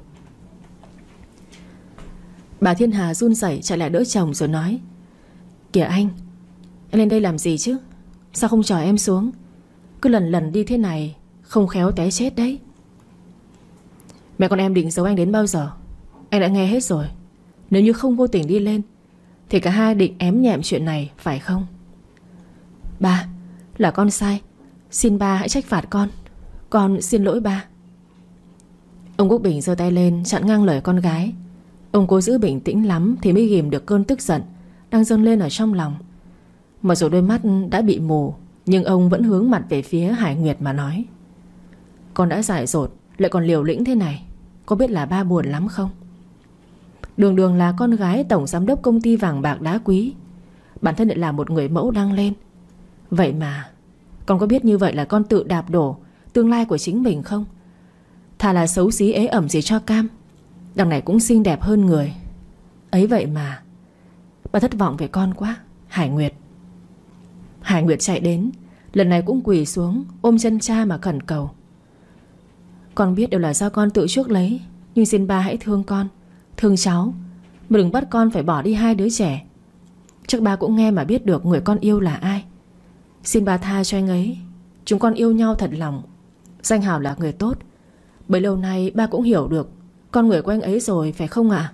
Bà Thiên Hà run rẩy chạy lại đỡ chồng rồi nói, Kìa anh Anh lên đây làm gì chứ? Sao không chờ em xuống? Cứ lần lần đi thế này, Không khéo té chết đấy. Mẹ con em định giấu anh đến bao giờ? Anh đã nghe hết rồi. Nếu như không vô tình đi lên, Thì cả hai định ém nhẹm chuyện này, phải không? Ba, Là con sai. Xin ba hãy trách phạt con. Con xin lỗi ba. Ông Quốc Bình giơ tay lên, chặn ngang lời con gái. Ông cố giữ bình tĩnh lắm Thì mới ghim được cơn tức giận Đang dâng lên ở trong lòng. Mặc dù đôi mắt đã bị mù, Nhưng ông vẫn hướng mặt về phía Hải Nguyệt mà nói. Con đã dại dột, Lại còn liều lĩnh thế này, Có biết là ba buồn lắm không? Đường đường là con gái tổng giám đốc công ty vàng bạc đá quý. Bản thân lại là một người mẫu đang lên. Vậy mà, Con có biết như vậy là con tự đạp đổ Tương lai của chính mình không? Thà là xấu xí ế ẩm gì cho cam. Đằng này cũng xinh đẹp hơn người. Ấy vậy mà. Bà thất vọng về con quá, Hải Nguyệt. Hải Nguyệt chạy đến, Lần này cũng quỳ xuống, ôm chân cha mà khẩn cầu. Con biết đều là do con tự chuốc lấy, Nhưng xin ba hãy thương con, Thương cháu. Mà đừng bắt con phải bỏ đi hai đứa trẻ. Chắc ba cũng nghe mà biết được người con yêu là ai. Xin ba tha cho anh ấy. Chúng con yêu nhau thật lòng. Danh Hào là người tốt. Bấy lâu nay ba cũng hiểu được, Con người của anh ấy rồi phải không ạ?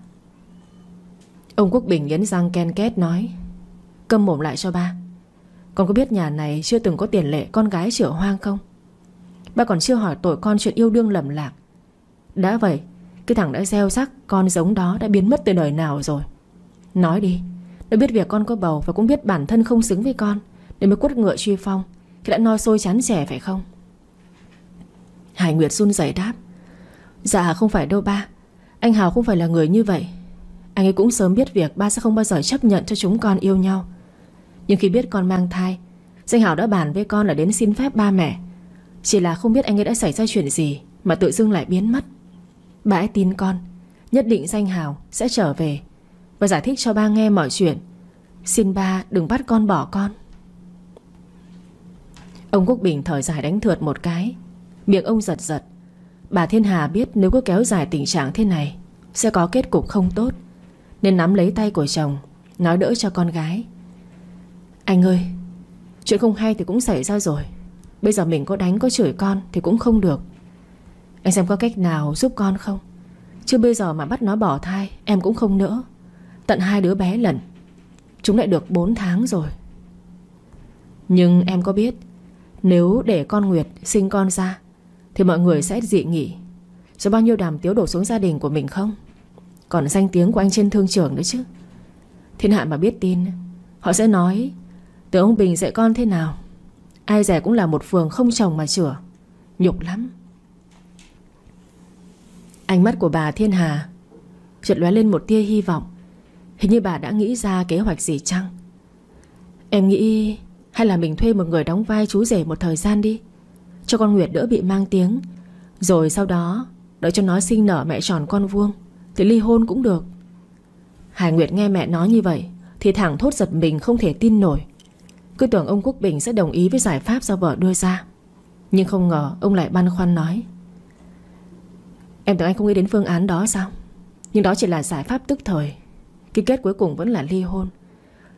Ông Quốc Bình nghiến răng ken két nói Câm mồm lại cho ba. Con có biết nhà này chưa từng có tiền lệ Con gái chữa hoang không? Ba còn chưa hỏi tội con chuyện yêu đương lầm lạc. Đã vậy, Cái thằng đã gieo sắc Con giống đó đã biến mất từ đời nào rồi? Nói đi Đã biết việc con có bầu Và cũng biết bản thân không xứng với con Để mới quất ngựa truy phong, Thì đã no sôi chán trẻ phải không? Hải Nguyệt run rẩy đáp. Dạ không phải đâu ba. Anh Hào không phải là người như vậy. Anh ấy cũng sớm biết việc ba sẽ không bao giờ chấp nhận cho chúng con yêu nhau. Nhưng khi biết con mang thai, Danh Hào đã bàn với con là đến xin phép ba mẹ. Chỉ là không biết anh ấy đã xảy ra chuyện gì Mà tự dưng lại biến mất. Ba hãy tin con, Nhất định Danh Hào sẽ trở về Và giải thích cho ba nghe mọi chuyện. Xin ba đừng bắt con bỏ con. Ông Quốc Bình thở dài đánh thượt một cái. Miệng ông giật giật. Bà Thiên Hà biết nếu cứ kéo dài tình trạng thế này, Sẽ có kết cục không tốt, Nên nắm lấy tay của chồng, Nói đỡ cho con gái. Anh ơi, Chuyện không hay thì cũng xảy ra rồi. Bây giờ mình có đánh có chửi con Thì cũng không được. Anh xem có cách nào giúp con không? Chứ bây giờ mà bắt nó bỏ thai, Em cũng không nỡ. Tận hai đứa bé lần Chúng lại được 4 tháng rồi. Nhưng em có biết, Nếu để con Nguyệt sinh con ra thì mọi người sẽ dị nghị. Rồi bao nhiêu đàm tiếu đổ xuống gia đình của mình không? Còn danh tiếng của anh trên thương trường nữa chứ. Thiên hạ mà biết tin, Họ sẽ nói Từ ông Bình dạy con thế nào? Ai rẻ cũng là một phường không chồng mà chửa Nhục lắm. Ánh mắt của bà Thiên Hà Chợt lóe lên một tia hy vọng. Hình như bà đã nghĩ ra kế hoạch gì chăng? Em nghĩ Hay là mình thuê một người đóng vai chú rể một thời gian đi. Cho con Nguyệt đỡ bị mang tiếng. Rồi sau đó, Đợi cho nó sinh nở mẹ tròn con vuông, Thì ly hôn cũng được. Hải Nguyệt nghe mẹ nói như vậy, Thì thẳng thốt giật mình không thể tin nổi. Cứ tưởng ông Quốc Bình sẽ đồng ý với giải pháp do vợ đưa ra. Nhưng không ngờ ông lại băn khoăn nói, Em tưởng anh không nghĩ đến phương án đó sao? Nhưng đó chỉ là giải pháp tức thời. Cái kết cuối cùng vẫn là ly hôn.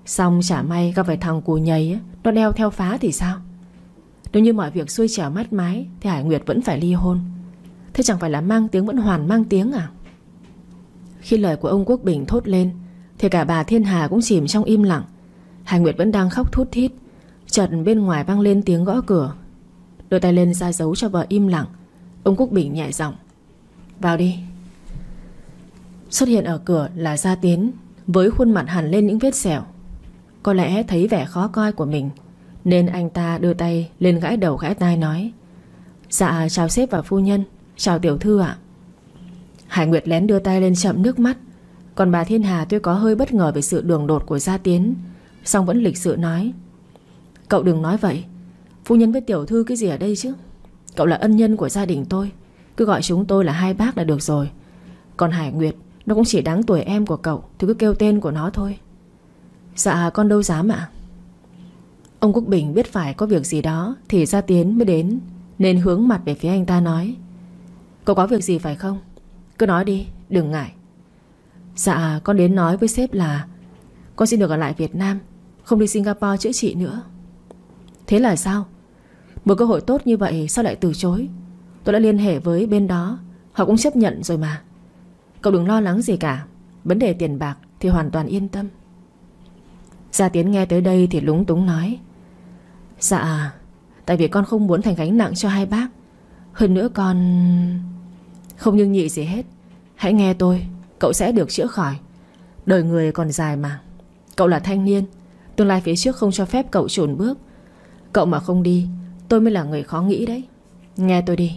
Xong chả may gặp phải thằng cù nhầy Nó đeo theo phá thì sao? Nếu như mọi việc xuôi trèo mát mái, Thì Hải Nguyệt vẫn phải ly hôn. Thế chẳng phải là mang tiếng vẫn hoàn mang tiếng à? Khi lời của ông Quốc Bình thốt lên, Thì cả bà Thiên Hà cũng chìm trong im lặng. Hải Nguyệt vẫn đang khóc thút thít. Chợt bên ngoài vang lên tiếng gõ cửa. Đưa tay lên ra dấu cho vợ im lặng. Ông Quốc Bình nhẹ giọng, vào đi. Xuất hiện ở cửa là Gia Tiến, Với khuôn mặt hẳn lên những vết sẹo. Có lẽ thấy vẻ khó coi của mình nên anh ta đưa tay lên gãi đầu gãi tai nói Dạ chào sếp và phu nhân, Chào tiểu thư ạ. Hải Nguyệt lén đưa tay lên chậm nước mắt. Còn bà Thiên Hà tuy có hơi bất ngờ Về sự đường đột của Gia Tiến, song vẫn lịch sự nói, Cậu đừng nói vậy, Phu nhân với tiểu thư cái gì ở đây chứ? Cậu là ân nhân của gia đình tôi, cứ gọi chúng tôi là hai bác là được rồi. Còn Hải Nguyệt, Nó cũng chỉ đáng tuổi em của cậu, Thì cứ kêu tên của nó thôi. Dạ con đâu dám ạ. Ông Quốc Bình biết phải có việc gì đó Thì gia tiến mới đến, Nên hướng mặt về phía anh ta nói Cậu có việc gì phải không? Cứ nói đi, đừng ngại. Dạ con đến nói với sếp là Con xin được ở lại Việt Nam, Không đi Singapore chữa trị nữa. Thế là sao? Một cơ hội tốt như vậy sao lại từ chối? Tôi đã liên hệ với bên đó, Họ cũng chấp nhận rồi mà. Cậu đừng lo lắng gì cả, Vấn đề tiền bạc thì hoàn toàn yên tâm. Gia Tiến nghe tới đây thì lúng túng nói Dạ Tại vì con không muốn thành gánh nặng cho hai bác. Hơn nữa con Không nhưng nhị gì hết. Hãy nghe tôi, Cậu sẽ được chữa khỏi. Đời người còn dài mà. Cậu là thanh niên, Tương lai phía trước không cho phép cậu trồn bước. Cậu mà không đi, Tôi mới là người khó nghĩ đấy. Nghe tôi đi.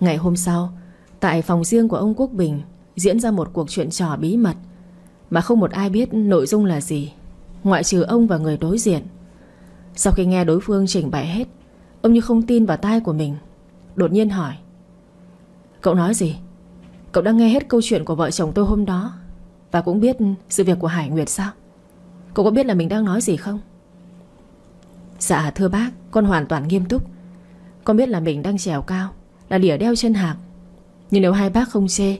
Ngày hôm sau, Tại phòng riêng của ông Quốc Bình, Diễn ra một cuộc chuyện trò bí mật Mà không một ai biết nội dung là gì. Ngoại trừ ông và người đối diện. Sau khi nghe đối phương trình bày hết, Ông như không tin vào tai của mình, Đột nhiên hỏi, Cậu nói gì? Cậu đã nghe hết câu chuyện của vợ chồng tôi hôm đó Và cũng biết sự việc của Hải Nguyệt sao? Cậu có biết là mình đang nói gì không? Dạ thưa bác, Con hoàn toàn nghiêm túc. Con biết là mình đang trèo cao, là lìa đeo chân hạc. Nhưng nếu hai bác không chê,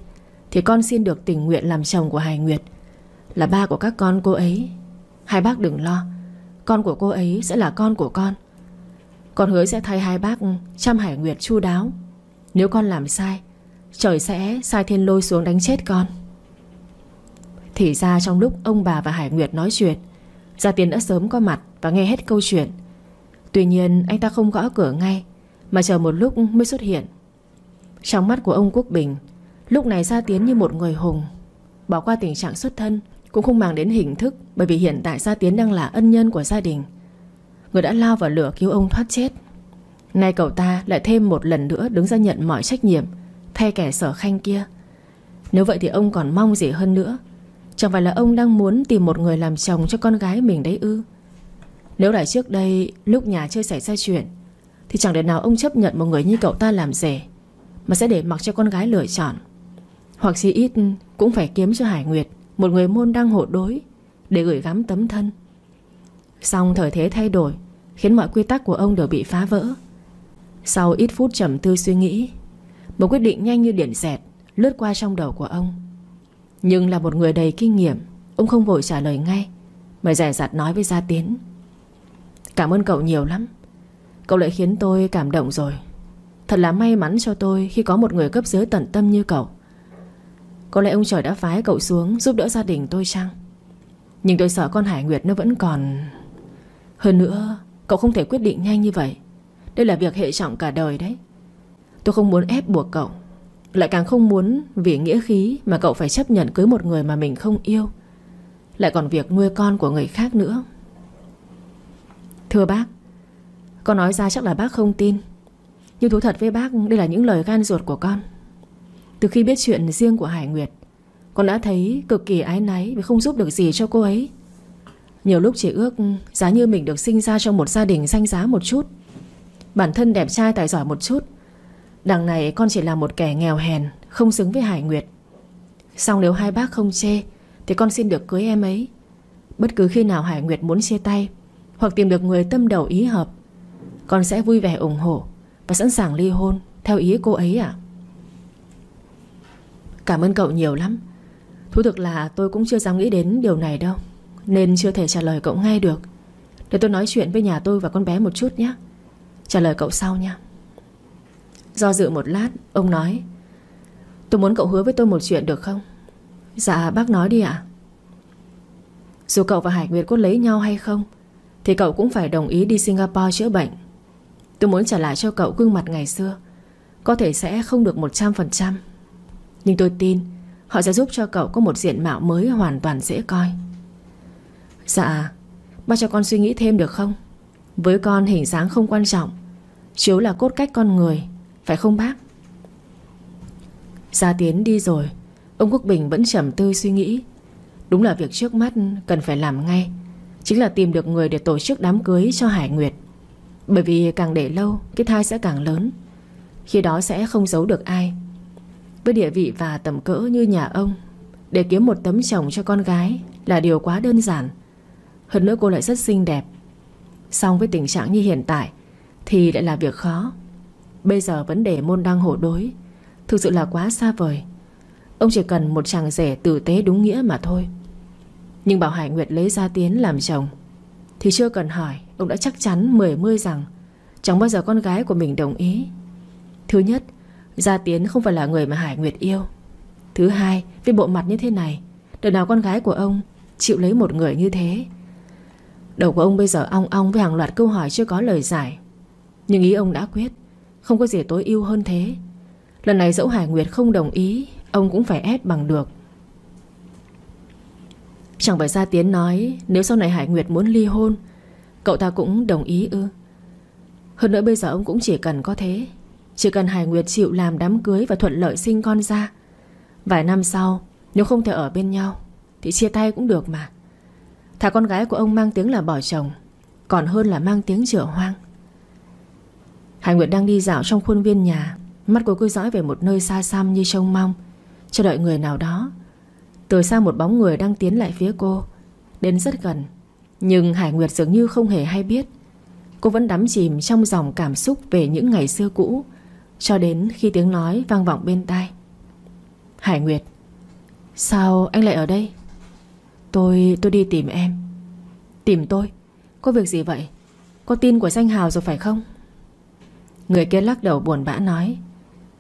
Thì con xin được tình nguyện làm chồng của Hải Nguyệt, Là ba của các con cô ấy Hai bác đừng lo, Con của cô ấy sẽ là con của con. Con hứa sẽ thay hai bác Chăm Hải Nguyệt chu đáo. Nếu con làm sai, Trời sẽ sai thiên lôi xuống đánh chết con. Thì ra trong lúc ông bà và Hải Nguyệt nói chuyện, Gia Tiến đã sớm có mặt Và nghe hết câu chuyện. Tuy nhiên, anh ta không gõ cửa ngay, Mà chờ một lúc mới xuất hiện. Trong mắt của ông Quốc Bình, Lúc này Gia Tiến như một người hùng, Bỏ qua tình trạng xuất thân cũng không mang đến hình thức, Bởi vì hiện tại Gia Tiến đang là ân nhân của gia đình. Người đã lao vào lửa cứu ông thoát chết. Nay cậu ta lại thêm một lần nữa Đứng ra nhận mọi trách nhiệm, Thay kẻ sở khanh kia. Nếu vậy thì ông còn mong gì hơn nữa? Chẳng phải là ông đang muốn tìm một người làm chồng Cho con gái mình đấy ư? Nếu lại trước đây, Lúc nhà chưa xảy ra chuyện, Thì chẳng để nào ông chấp nhận một người như cậu ta làm rể, mà sẽ để mặc cho con gái lựa chọn. Hoặc chỉ ít cũng phải kiếm cho Hải Nguyệt. Một người môn đang hộ đối, Để gửi gắm tấm thân. Xong thời thế thay đổi, Khiến mọi quy tắc của ông đều bị phá vỡ. Sau ít phút trầm tư suy nghĩ, Một quyết định nhanh như điện xẹt Lướt qua trong đầu của ông. Nhưng là một người đầy kinh nghiệm, Ông không vội trả lời ngay, Mà rẻ rặt nói với Gia Tiến. Cảm ơn cậu nhiều lắm, Cậu lại khiến tôi cảm động rồi. Thật là may mắn cho tôi Khi có một người cấp dưới tận tâm như cậu. Có lẽ ông trời đã phái cậu xuống Giúp đỡ gia đình tôi chăng? Nhưng tôi sợ con Hải Nguyệt nó vẫn còn. Hơn nữa, Cậu không thể quyết định nhanh như vậy. Đây là việc hệ trọng cả đời đấy. Tôi không muốn ép buộc cậu. Lại càng không muốn vì nghĩa khí Mà cậu phải chấp nhận cưới một người mà mình không yêu. Lại còn việc nuôi con của người khác nữa. Thưa bác, Con nói ra chắc là bác không tin. Nhưng thú thật với bác, Đây là những lời gan ruột của con. Từ khi biết chuyện riêng của Hải Nguyệt, Con đã thấy cực kỳ ái náy Vì không giúp được gì cho cô ấy. Nhiều lúc chỉ ước Giá như mình được sinh ra trong một gia đình danh giá một chút, Bản thân đẹp trai tài giỏi một chút. Đằng này con chỉ là một kẻ nghèo hèn, Không xứng với Hải Nguyệt. Xong nếu hai bác không chê, Thì con xin được cưới em ấy. Bất cứ khi nào Hải Nguyệt muốn chia tay, hoặc tìm được người tâm đầu ý hợp, Con sẽ vui vẻ ủng hộ Và sẵn sàng ly hôn Theo ý cô ấy ạ. Cảm ơn cậu nhiều lắm. Thú thực là tôi cũng chưa dám nghĩ đến điều này đâu, Nên chưa thể trả lời cậu ngay được. Để tôi nói chuyện với nhà tôi và con bé một chút nhé. Trả lời cậu sau nha. Do dự một lát, Ông nói, Tôi muốn cậu hứa với tôi một chuyện được không? Dạ bác nói đi ạ. Dù cậu và Hải Nguyệt có lấy nhau hay không, thì cậu cũng phải đồng ý đi Singapore chữa bệnh. Tôi muốn trả lại cho cậu gương mặt ngày xưa, Có thể sẽ không được 100% nhưng tôi tin, Họ sẽ giúp cho cậu có một diện mạo mới hoàn toàn dễ coi. Dạ Bác cho con suy nghĩ thêm được không? Với con, hình dáng không quan trọng. Chiếu là cốt cách con người, Phải không bác? Gia Tiến đi rồi. Ông Quốc Bình vẫn trầm tư suy nghĩ. Đúng là việc trước mắt cần phải làm ngay. Chính là tìm được người để tổ chức đám cưới cho Hải Nguyệt. Bởi vì càng để lâu, Cái thai sẽ càng lớn. Khi đó sẽ không giấu được ai. Với địa vị và tầm cỡ như nhà ông. Để kiếm một tấm chồng cho con gái Là điều quá đơn giản. Hơn nữa cô lại rất xinh đẹp. Song với tình trạng như hiện tại Thì lại là việc khó. Bây giờ vấn đề môn đăng hộ đối Thực sự là quá xa vời. Ông chỉ cần một chàng rể tử tế đúng nghĩa mà thôi. Nhưng bảo Hải Nguyệt lấy Gia Tiến làm chồng Thì chưa cần hỏi, Ông đã chắc chắn mười mươi rằng Chẳng bao giờ con gái của mình đồng ý. Thứ nhất Gia Tiến không phải là người mà Hải Nguyệt yêu. Thứ hai, Với bộ mặt như thế này Đời nào con gái của ông Chịu lấy một người như thế? Đầu của ông bây giờ ong ong với hàng loạt câu hỏi chưa có lời giải. Nhưng ý ông đã quyết, Không có gì tối ưu hơn thế. Lần này dẫu Hải Nguyệt không đồng ý, Ông cũng phải ép bằng được. Chẳng phải Gia Tiến nói, Nếu sau này Hải Nguyệt muốn ly hôn, Cậu ta cũng đồng ý ư? Hơn nữa bây giờ ông cũng chỉ cần có thế. Chỉ cần Hải Nguyệt chịu làm đám cưới Và thuận lợi sinh con ra. Vài năm sau, Nếu không thể ở bên nhau, Thì chia tay cũng được mà. Thà con gái của ông mang tiếng là bỏ chồng, Còn hơn là mang tiếng chữa hoang. Hải Nguyệt đang đi dạo trong khuôn viên nhà, Mắt cô cứ dõi về một nơi xa xăm như trông mong, chờ đợi người nào đó. Từ xa một bóng người đang tiến lại phía cô, Đến rất gần, Nhưng Hải Nguyệt dường như không hề hay biết. Cô vẫn đắm chìm trong dòng cảm xúc Về những ngày xưa cũ. Cho đến khi tiếng nói vang vọng bên tai. Hải Nguyệt, Sao anh lại ở đây? Tôi tôi đi tìm em. Tìm tôi? Có việc gì vậy? Có tin của danh hào rồi phải không? Người kia lắc đầu buồn bã nói,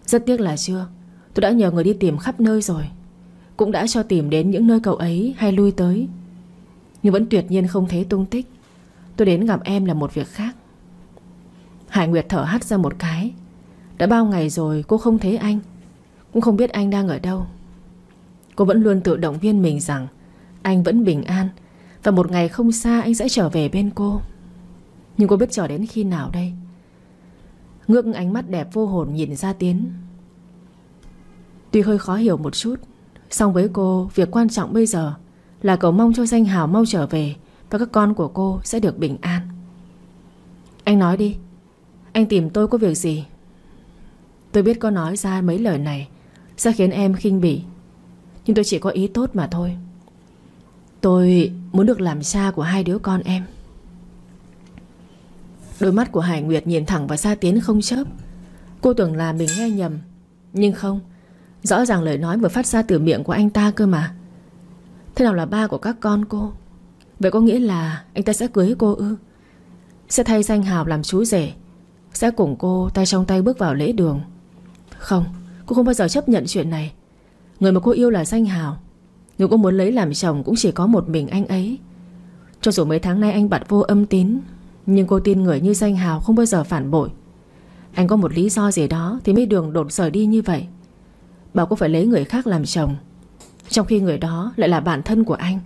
Rất tiếc là chưa. Tôi đã nhờ người đi tìm khắp nơi rồi. Cũng đã cho tìm đến những nơi cậu ấy hay lui tới. Nhưng vẫn tuyệt nhiên không thấy tung tích. Tôi đến gặp em là một việc khác. Hải Nguyệt thở hắt ra một cái. Đã bao ngày rồi cô không thấy anh. Cũng không biết anh đang ở đâu. Cô vẫn luôn tự động viên mình rằng Anh vẫn bình an Và một ngày không xa anh sẽ trở về bên cô. Nhưng cô biết chờ đến khi nào đây? Ngước ánh mắt đẹp vô hồn nhìn ra Tiến. Tuy hơi khó hiểu một chút, song với cô, Việc quan trọng bây giờ Là cầu mong cho danh hào mau trở về Và các con của cô sẽ được bình an. Anh nói đi, Anh tìm tôi có việc gì? Tôi biết có nói ra mấy lời này Sẽ khiến em khinh bỉ. Nhưng tôi chỉ có ý tốt mà thôi. Tôi muốn được làm cha của hai đứa con em. Đôi mắt của Hải Nguyệt nhìn thẳng vào Gia Tiến không chớp. Cô tưởng là mình nghe nhầm, Nhưng không. Rõ ràng lời nói vừa phát ra từ miệng của anh ta cơ mà. Thế nào là ba của các con cô? Vậy có nghĩa là Anh ta sẽ cưới cô ư? Sẽ thay danh hào làm chú rể, Sẽ cùng cô tay trong tay bước vào lễ đường. Không, Cô không bao giờ chấp nhận chuyện này. Người mà cô yêu là danh hào. Người cô muốn lấy làm chồng cũng chỉ có một mình anh ấy. Cho dù mấy tháng nay anh bật vô âm tín, Nhưng cô tin người như danh hào không bao giờ phản bội. Anh có một lý do gì đó Thì mới đường đột rời đi như vậy. Bảo cô phải lấy người khác làm chồng, Trong khi người đó lại là bản thân của anh.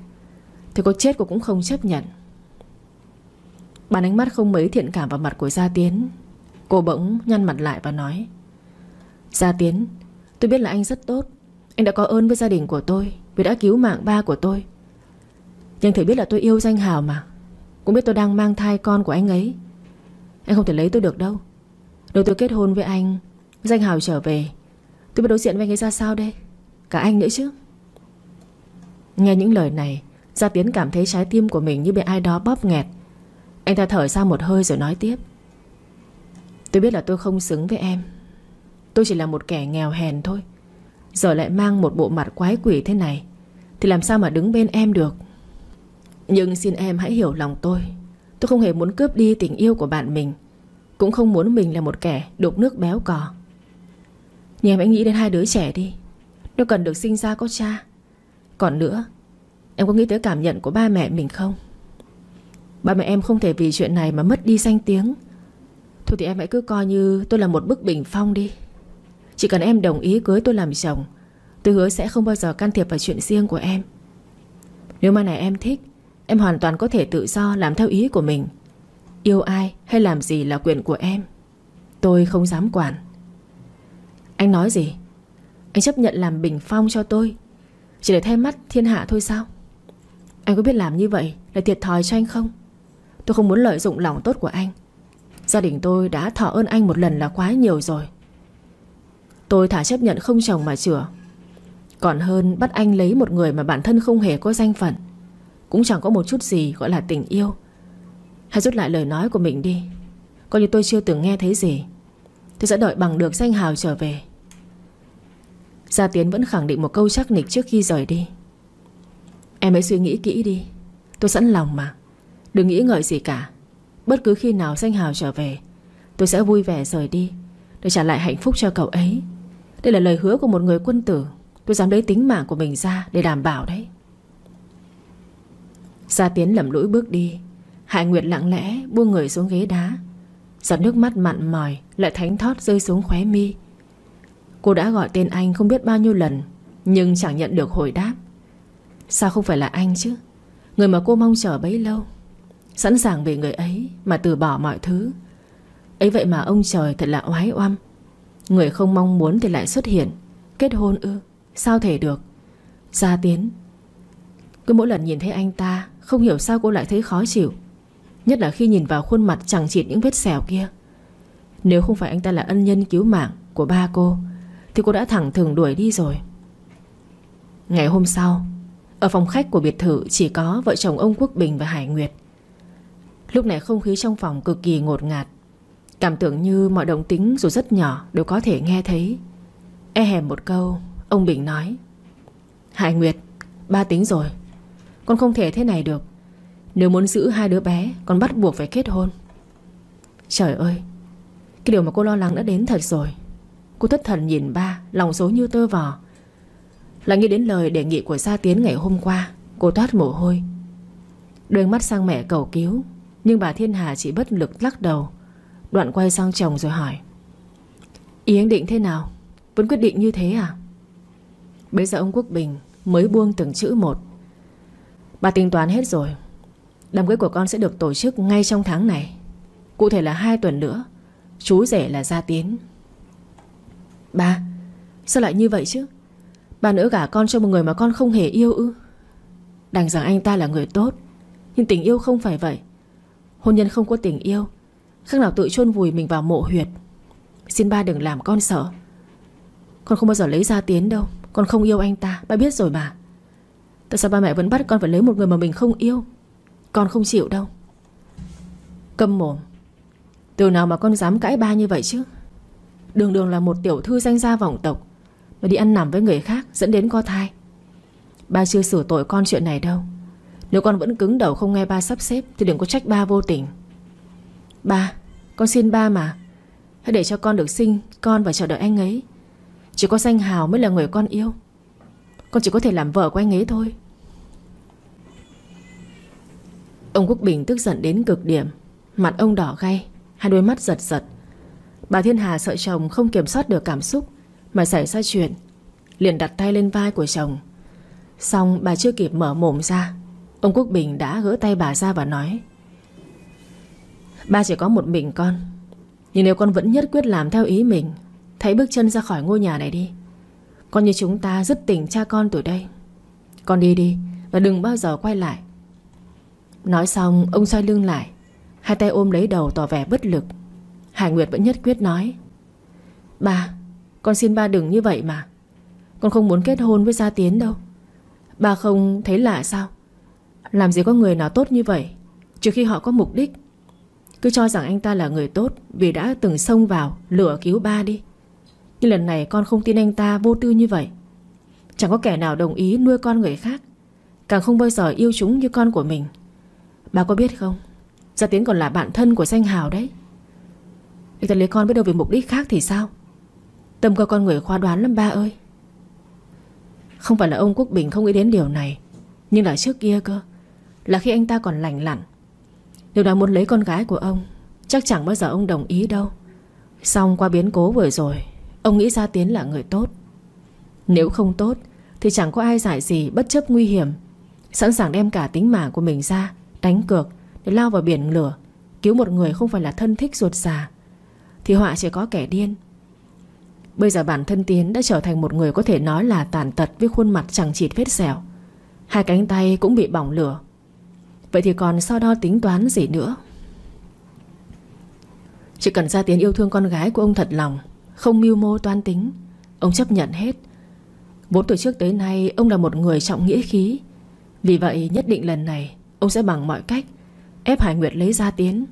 Thì cô chết cô cũng không chấp nhận. Bàn ánh mắt không mấy thiện cảm vào mặt của Gia Tiến, Cô bỗng nhăn mặt lại và nói Gia Tiến Tôi biết là anh rất tốt. Anh đã có ơn với gia đình của tôi, Vì đã cứu mạng ba của tôi. Nhưng thầy biết là tôi yêu danh hào mà. Cũng biết tôi đang mang thai con của anh ấy. Anh không thể lấy tôi được đâu. Nếu tôi kết hôn với anh, Danh hào trở về, Tôi biết đối diện với anh ấy ra sao đây? Cả anh nữa chứ. Nghe những lời này, Gia Tiến cảm thấy trái tim của mình như bị ai đó bóp nghẹt. Anh ta thở ra một hơi rồi nói tiếp. Tôi biết là tôi không xứng với em. Tôi chỉ là một kẻ nghèo hèn thôi. Giờ lại mang một bộ mặt quái quỷ thế này, Thì làm sao mà đứng bên em được? Nhưng xin em hãy hiểu lòng tôi. Tôi không hề muốn cướp đi tình yêu của bạn mình, Cũng không muốn mình là một kẻ đục nước béo cò. Nhưng em hãy nghĩ đến hai đứa trẻ đi. Nó cần được sinh ra có cha. Còn nữa, Em có nghĩ tới cảm nhận của ba mẹ mình không? Ba mẹ em không thể vì chuyện này mà mất đi danh tiếng. Thôi thì em hãy cứ coi như tôi là một bức bình phong đi chỉ cần em đồng ý cưới tôi làm chồng, Tôi hứa sẽ không bao giờ can thiệp vào chuyện riêng của em. Nếu mà này em thích, Em hoàn toàn có thể tự do làm theo ý của mình. Yêu ai hay làm gì là quyền của em. Tôi không dám quản. Anh nói gì? Anh chấp nhận làm bình phong cho tôi? Chỉ để thay mắt thiên hạ thôi sao? Anh có biết làm như vậy Là thiệt thòi cho anh không? Tôi không muốn lợi dụng lòng tốt của anh. Gia đình tôi đã thọ ơn anh một lần là quá nhiều rồi. Tôi thả chấp nhận không chồng mà chữa. Còn hơn, bắt anh lấy một người mà bản thân không hề có danh phận. Cũng chẳng có một chút gì gọi là tình yêu. Hãy rút lại lời nói của mình đi. Coi như tôi chưa từng nghe thấy gì. Tôi sẽ đợi bằng được danh hào trở về. Gia Tiến vẫn khẳng định một câu chắc nịch trước khi rời đi. Em hãy suy nghĩ kỹ đi. Tôi sẵn lòng mà. Đừng nghĩ ngợi gì cả. Bất cứ khi nào danh hào trở về, Tôi sẽ vui vẻ rời đi Để trả lại hạnh phúc cho cậu ấy đây là lời hứa của một người quân tử. Tôi dám lấy tính mạng của mình ra để đảm bảo đấy. Gia Tiến lầm lũi bước đi. Hải Nguyệt lặng lẽ buông người xuống ghế đá. Giọt nước mắt mặn mỏi Lại thánh thót rơi xuống khóe mi. Cô đã gọi tên anh không biết bao nhiêu lần, Nhưng chẳng nhận được hồi đáp. Sao không phải là anh chứ? Người mà cô mong chờ bấy lâu. Sẵn sàng vì người ấy Mà từ bỏ mọi thứ. Ấy vậy mà ông trời thật là oái oăm. Người không mong muốn thì lại xuất hiện. Kết hôn ư? Sao thể được? Gia Tiến. Cứ mỗi lần nhìn thấy anh ta, Không hiểu sao cô lại thấy khó chịu. Nhất là khi nhìn vào khuôn mặt chẳng chịt những vết sẹo kia. Nếu không phải anh ta là ân nhân cứu mạng Của ba cô, Thì cô đã thẳng thừng đuổi đi rồi. Ngày hôm sau, Ở phòng khách của biệt thự Chỉ có vợ chồng ông Quốc Bình và Hải Nguyệt. Lúc này không khí trong phòng cực kỳ ngột ngạt. Cảm tưởng như mọi động tính dù rất nhỏ Đều có thể nghe thấy. E hèm một câu, Ông Bình nói, Hải Nguyệt, Ba tính rồi. Con không thể thế này được. Nếu muốn giữ hai đứa bé, Con bắt buộc phải kết hôn. Trời ơi, Cái điều mà cô lo lắng đã đến thật rồi. Cô thất thần nhìn ba, Lòng số như tơ vò. Lại nghĩ đến lời đề nghị của Gia Tiến ngày hôm qua, Cô toát mồ hôi. Đưa mắt sang mẹ cầu cứu, Nhưng bà Thiên Hà chỉ bất lực lắc đầu. Đoạn quay sang chồng rồi hỏi. Ý anh định thế nào? Vẫn quyết định như thế à? Bây giờ ông Quốc Bình mới buông từng chữ một. Bà tính toán hết rồi. Đám cưới của con sẽ được tổ chức ngay trong tháng này. Cụ thể là hai tuần nữa. Chú rể là Gia Tiến. Ba, Sao lại như vậy chứ? Bà nữa gả con cho một người mà con không hề yêu ư? Đành rằng anh ta là người tốt, Nhưng tình yêu không phải vậy. Hôn nhân không có tình yêu Khác nào tự chôn vùi mình vào mộ huyệt. Xin ba đừng làm con sợ. Con không bao giờ lấy ra tiến đâu. Con không yêu anh ta. Ba biết rồi mà. Tại sao ba mẹ vẫn bắt con phải lấy một người mà mình không yêu? Con không chịu đâu. Câm mồm. Từ nào mà con dám cãi ba như vậy chứ? Đường đường là một tiểu thư danh gia vọng tộc. Mà đi ăn nằm với người khác Dẫn đến có thai. Ba chưa sửa tội con chuyện này đâu. Nếu con vẫn cứng đầu không nghe ba sắp xếp Thì đừng có trách ba vô tình. Ba, Con xin ba mà. Hãy để cho con được sinh Con và chờ đợi anh ấy. Chỉ có danh hào mới là người con yêu. Con chỉ có thể làm vợ của anh ấy thôi. Ông Quốc Bình tức giận đến cực điểm. Mặt ông đỏ gay, Hai đôi mắt giật giật. Bà Thiên Hà sợ chồng không kiểm soát được cảm xúc Mà xảy ra chuyện, Liền đặt tay lên vai của chồng. Xong bà chưa kịp mở mồm ra, Ông Quốc Bình đã gỡ tay bà ra và nói Ba chỉ có một mình con. Nhưng nếu con vẫn nhất quyết làm theo ý mình Thấy bước chân ra khỏi ngôi nhà này đi. Con như chúng ta rất tình cha con tuổi đây. Con đi đi Và đừng bao giờ quay lại. Nói xong, ông xoay lưng lại. Hai tay ôm lấy đầu tỏ vẻ bất lực. Hải Nguyệt vẫn nhất quyết nói, Ba, Con xin ba đừng như vậy mà. Con không muốn kết hôn với Gia Tiến đâu. Ba không thấy lạ sao? Làm gì có người nào tốt như vậy, Trừ khi họ có mục đích. Cứ cho rằng anh ta là người tốt Vì đã từng xông vào lửa cứu ba đi. Nhưng lần này con không tin anh ta vô tư như vậy. Chẳng có kẻ nào đồng ý nuôi con người khác, Càng không bao giờ yêu chúng như con của mình. Bà có biết không? Gia Tiến còn là bạn thân của danh hào đấy. Anh ta lấy con biết đâu vì mục đích khác thì sao? Tâm cơ con người khoa đoán lắm ba ơi. Không phải là ông Quốc Bình không nghĩ đến điều này, Nhưng là trước kia cơ, Là khi anh ta còn lành lặn nếu đã muốn lấy con gái của ông, Chắc chẳng bao giờ ông đồng ý đâu. Xong qua biến cố vừa rồi, Ông nghĩ Gia Tiến là người tốt. Nếu không tốt, Thì chẳng có ai giải gì bất chấp nguy hiểm. Sẵn sàng đem cả tính mạng của mình ra, Đánh cược để lao vào biển lửa, Cứu một người không phải là thân thích ruột già. Thì họa chỉ có kẻ điên. Bây giờ bản thân Tiến đã trở thành một người có thể nói là tàn tật với khuôn mặt chẳng chịt vết sẹo. Hai cánh tay cũng bị bỏng lửa Vậy thì còn so đo tính toán gì nữa? Chỉ cần ra Tiến yêu thương con gái của ông thật lòng, Không mưu mô toan tính, Ông chấp nhận hết. Vốn từ trước tới nay, ông là một người trọng nghĩa khí. Vì vậy, nhất định lần này, Ông sẽ bằng mọi cách Ép Hải Nguyệt lấy ra tiến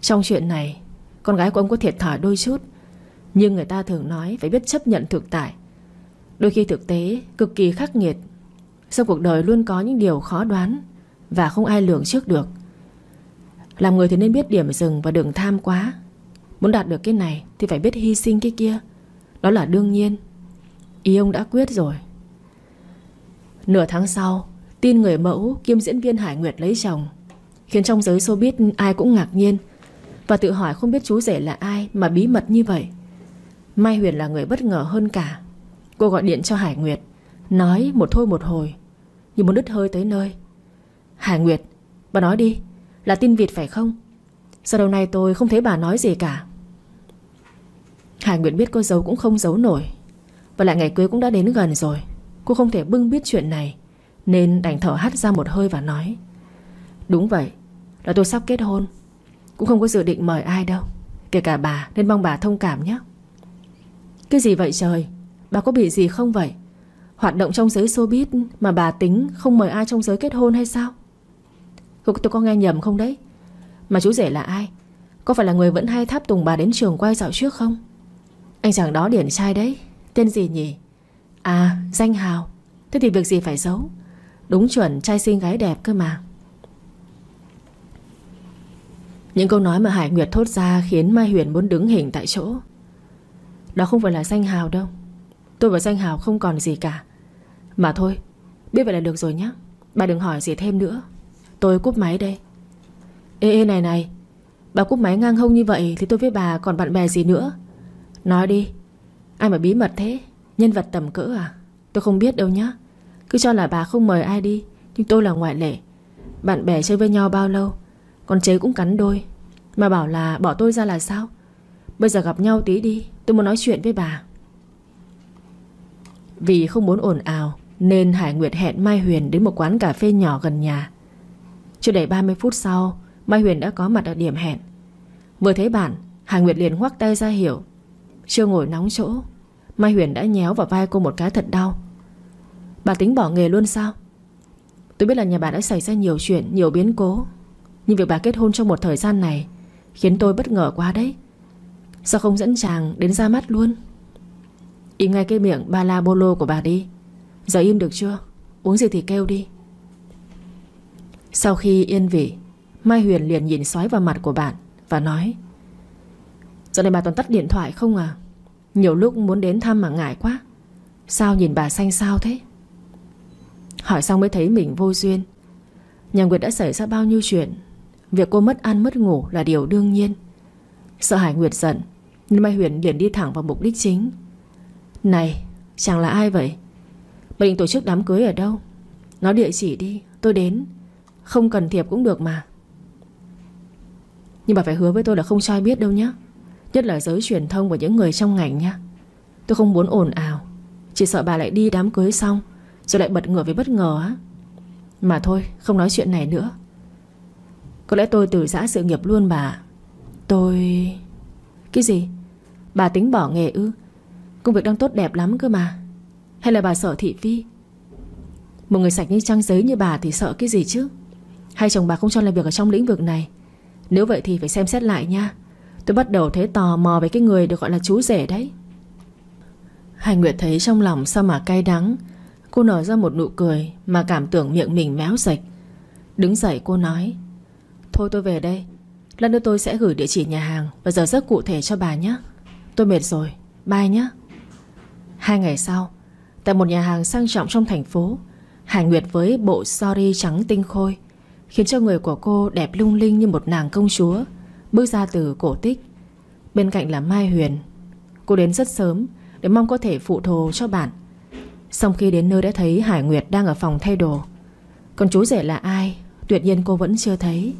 Trong chuyện này, Con gái của ông có thiệt thòi đôi chút, Nhưng người ta thường nói phải biết chấp nhận thực tại. Đôi khi thực tế cực kỳ khắc nghiệt, Sau cuộc đời luôn có những điều khó đoán. Và không ai lường trước được. Làm người thì nên biết điểm dừng Và đừng tham quá. Muốn đạt được cái này thì phải biết hy sinh cái kia. Đó là đương nhiên. Ý ông đã quyết rồi. Nửa tháng sau, Tin người mẫu kiêm diễn viên Hải Nguyệt lấy chồng, Khiến trong giới showbiz ai cũng ngạc nhiên Và tự hỏi không biết chú rể là ai Mà bí mật như vậy. Mai Huyền là người bất ngờ hơn cả. Cô gọi điện cho Hải Nguyệt, Nói một thôi một hồi, Như muốn đứt hơi tới nơi. Hải Nguyệt, Bà nói đi, Là tin vịt phải không? Sao đầu này tôi không thấy bà nói gì cả? Hải Nguyệt biết cô giấu cũng không giấu nổi, Và lại ngày cưới cũng đã đến gần rồi, Cô không thể bưng biết chuyện này, Nên đành thở hắt ra một hơi và nói, Đúng vậy, Là tôi sắp kết hôn, Cũng không có dự định mời ai đâu, Kể cả bà nên mong bà thông cảm nhé. Cái gì vậy trời? Bà có bị gì không vậy? Hoạt động trong giới showbiz Mà bà tính không mời ai trong giới kết hôn hay sao? Tôi có nghe nhầm không đấy? Mà chú rể là ai? Có phải là người vẫn hay tháp tùng bà đến trường quay dạo trước không? Anh chàng đó điển trai đấy. Tên gì nhỉ? À danh hào. Thế thì việc gì phải giấu? Đúng chuẩn, trai xinh gái đẹp cơ mà. Những câu nói mà Hải Nguyệt thốt ra Khiến Mai Huyền muốn đứng hình tại chỗ. Đó không phải là danh hào đâu. Tôi và danh hào không còn gì cả. Mà thôi, Biết vậy là được rồi nhé Bà đừng hỏi gì thêm nữa. Tôi cúp máy đây. Ê ê, này này. Bà cúp máy ngang hông như vậy Thì tôi với bà còn bạn bè gì nữa? Nói đi. Ai mà bí mật thế? Nhân vật tầm cỡ à? Tôi không biết đâu nhá. Cứ cho là bà không mời ai đi, Nhưng tôi là ngoại lệ. Bạn bè chơi với nhau bao lâu còn chế cũng cắn đôi. Mà bảo là bỏ tôi ra là sao? Bây giờ gặp nhau tí đi, Tôi muốn nói chuyện với bà. Vì không muốn ồn ào, Nên Hải Nguyệt hẹn Mai Huyền Đến một quán cà phê nhỏ gần nhà. Chưa đầy 30 phút sau, Mai Huyền đã có mặt ở điểm hẹn. Vừa thấy bạn Hải Nguyệt liền ngoắc tay ra hiểu Chưa ngồi nóng chỗ, Mai Huyền đã nhéo vào vai cô một cái thật đau. Bà tính bỏ nghề luôn sao? Tôi biết là nhà bà đã xảy ra nhiều chuyện, Nhiều biến cố. Nhưng việc bà kết hôn trong một thời gian này Khiến tôi bất ngờ quá đấy. Sao không dẫn chàng đến ra mắt luôn? Im ngay cái miệng ba la bolo của bà đi. Giờ im được chưa? Uống gì thì kêu đi. Sau khi yên vị, Mai Huyền liền nhìn xoáy vào mặt của bạn Và nói, Giờ này bà toàn tắt điện thoại không à? Nhiều lúc muốn đến thăm mà ngại quá. Sao nhìn bà xanh sao thế? Hỏi xong mới thấy mình vô duyên. Nhà Nguyệt đã xảy ra bao nhiêu chuyện. Việc cô mất ăn mất ngủ là điều đương nhiên. Sợ Hải Nguyệt giận, Nên Mai Huyền liền đi thẳng vào mục đích chính. Này, Chàng là ai vậy? Bà định tổ chức đám cưới ở đâu? Nói địa chỉ đi, tôi đến. Không cần thiệp cũng được mà Nhưng bà phải hứa với tôi là không cho ai biết đâu nhé Nhất là giới truyền thông và những người trong ngành nhé Tôi không muốn ồn ào Chỉ sợ bà lại đi đám cưới xong, Rồi lại bật ngửa với bất ngờ á Mà thôi, không nói chuyện này nữa Có lẽ tôi từ giã sự nghiệp luôn bà Tôi... Cái gì? Bà tính bỏ nghề ư? Công việc đang tốt đẹp lắm cơ mà Hay là bà sợ thị phi? Một người sạch như trang giấy như bà thì sợ cái gì chứ? Hay chồng bà không cho làm việc ở trong lĩnh vực này? Nếu vậy thì phải xem xét lại nha. Tôi bắt đầu thấy tò mò về cái người được gọi là chú rể đấy. Hành Nguyệt thấy trong lòng sao mà cay đắng. Cô nở ra một nụ cười Mà cảm tưởng miệng mình méo sạch Đứng dậy cô nói Thôi tôi về đây. Lần nữa tôi sẽ gửi địa chỉ nhà hàng Và giờ rất cụ thể cho bà nhé. Tôi mệt rồi, bye nhé. Hai ngày sau Tại một nhà hàng sang trọng trong thành phố Hải Nguyệt với bộ sorry trắng tinh khôi Khiến cho người của cô đẹp lung linh như một nàng công chúa, Bước ra từ cổ tích. Bên cạnh là Mai Huyền, Cô đến rất sớm Để mong có thể phụ thồ cho bạn. Xong khi đến nơi đã thấy Hải Nguyệt đang ở phòng thay đồ, Còn chú rể là ai, Tuyệt nhiên cô vẫn chưa thấy.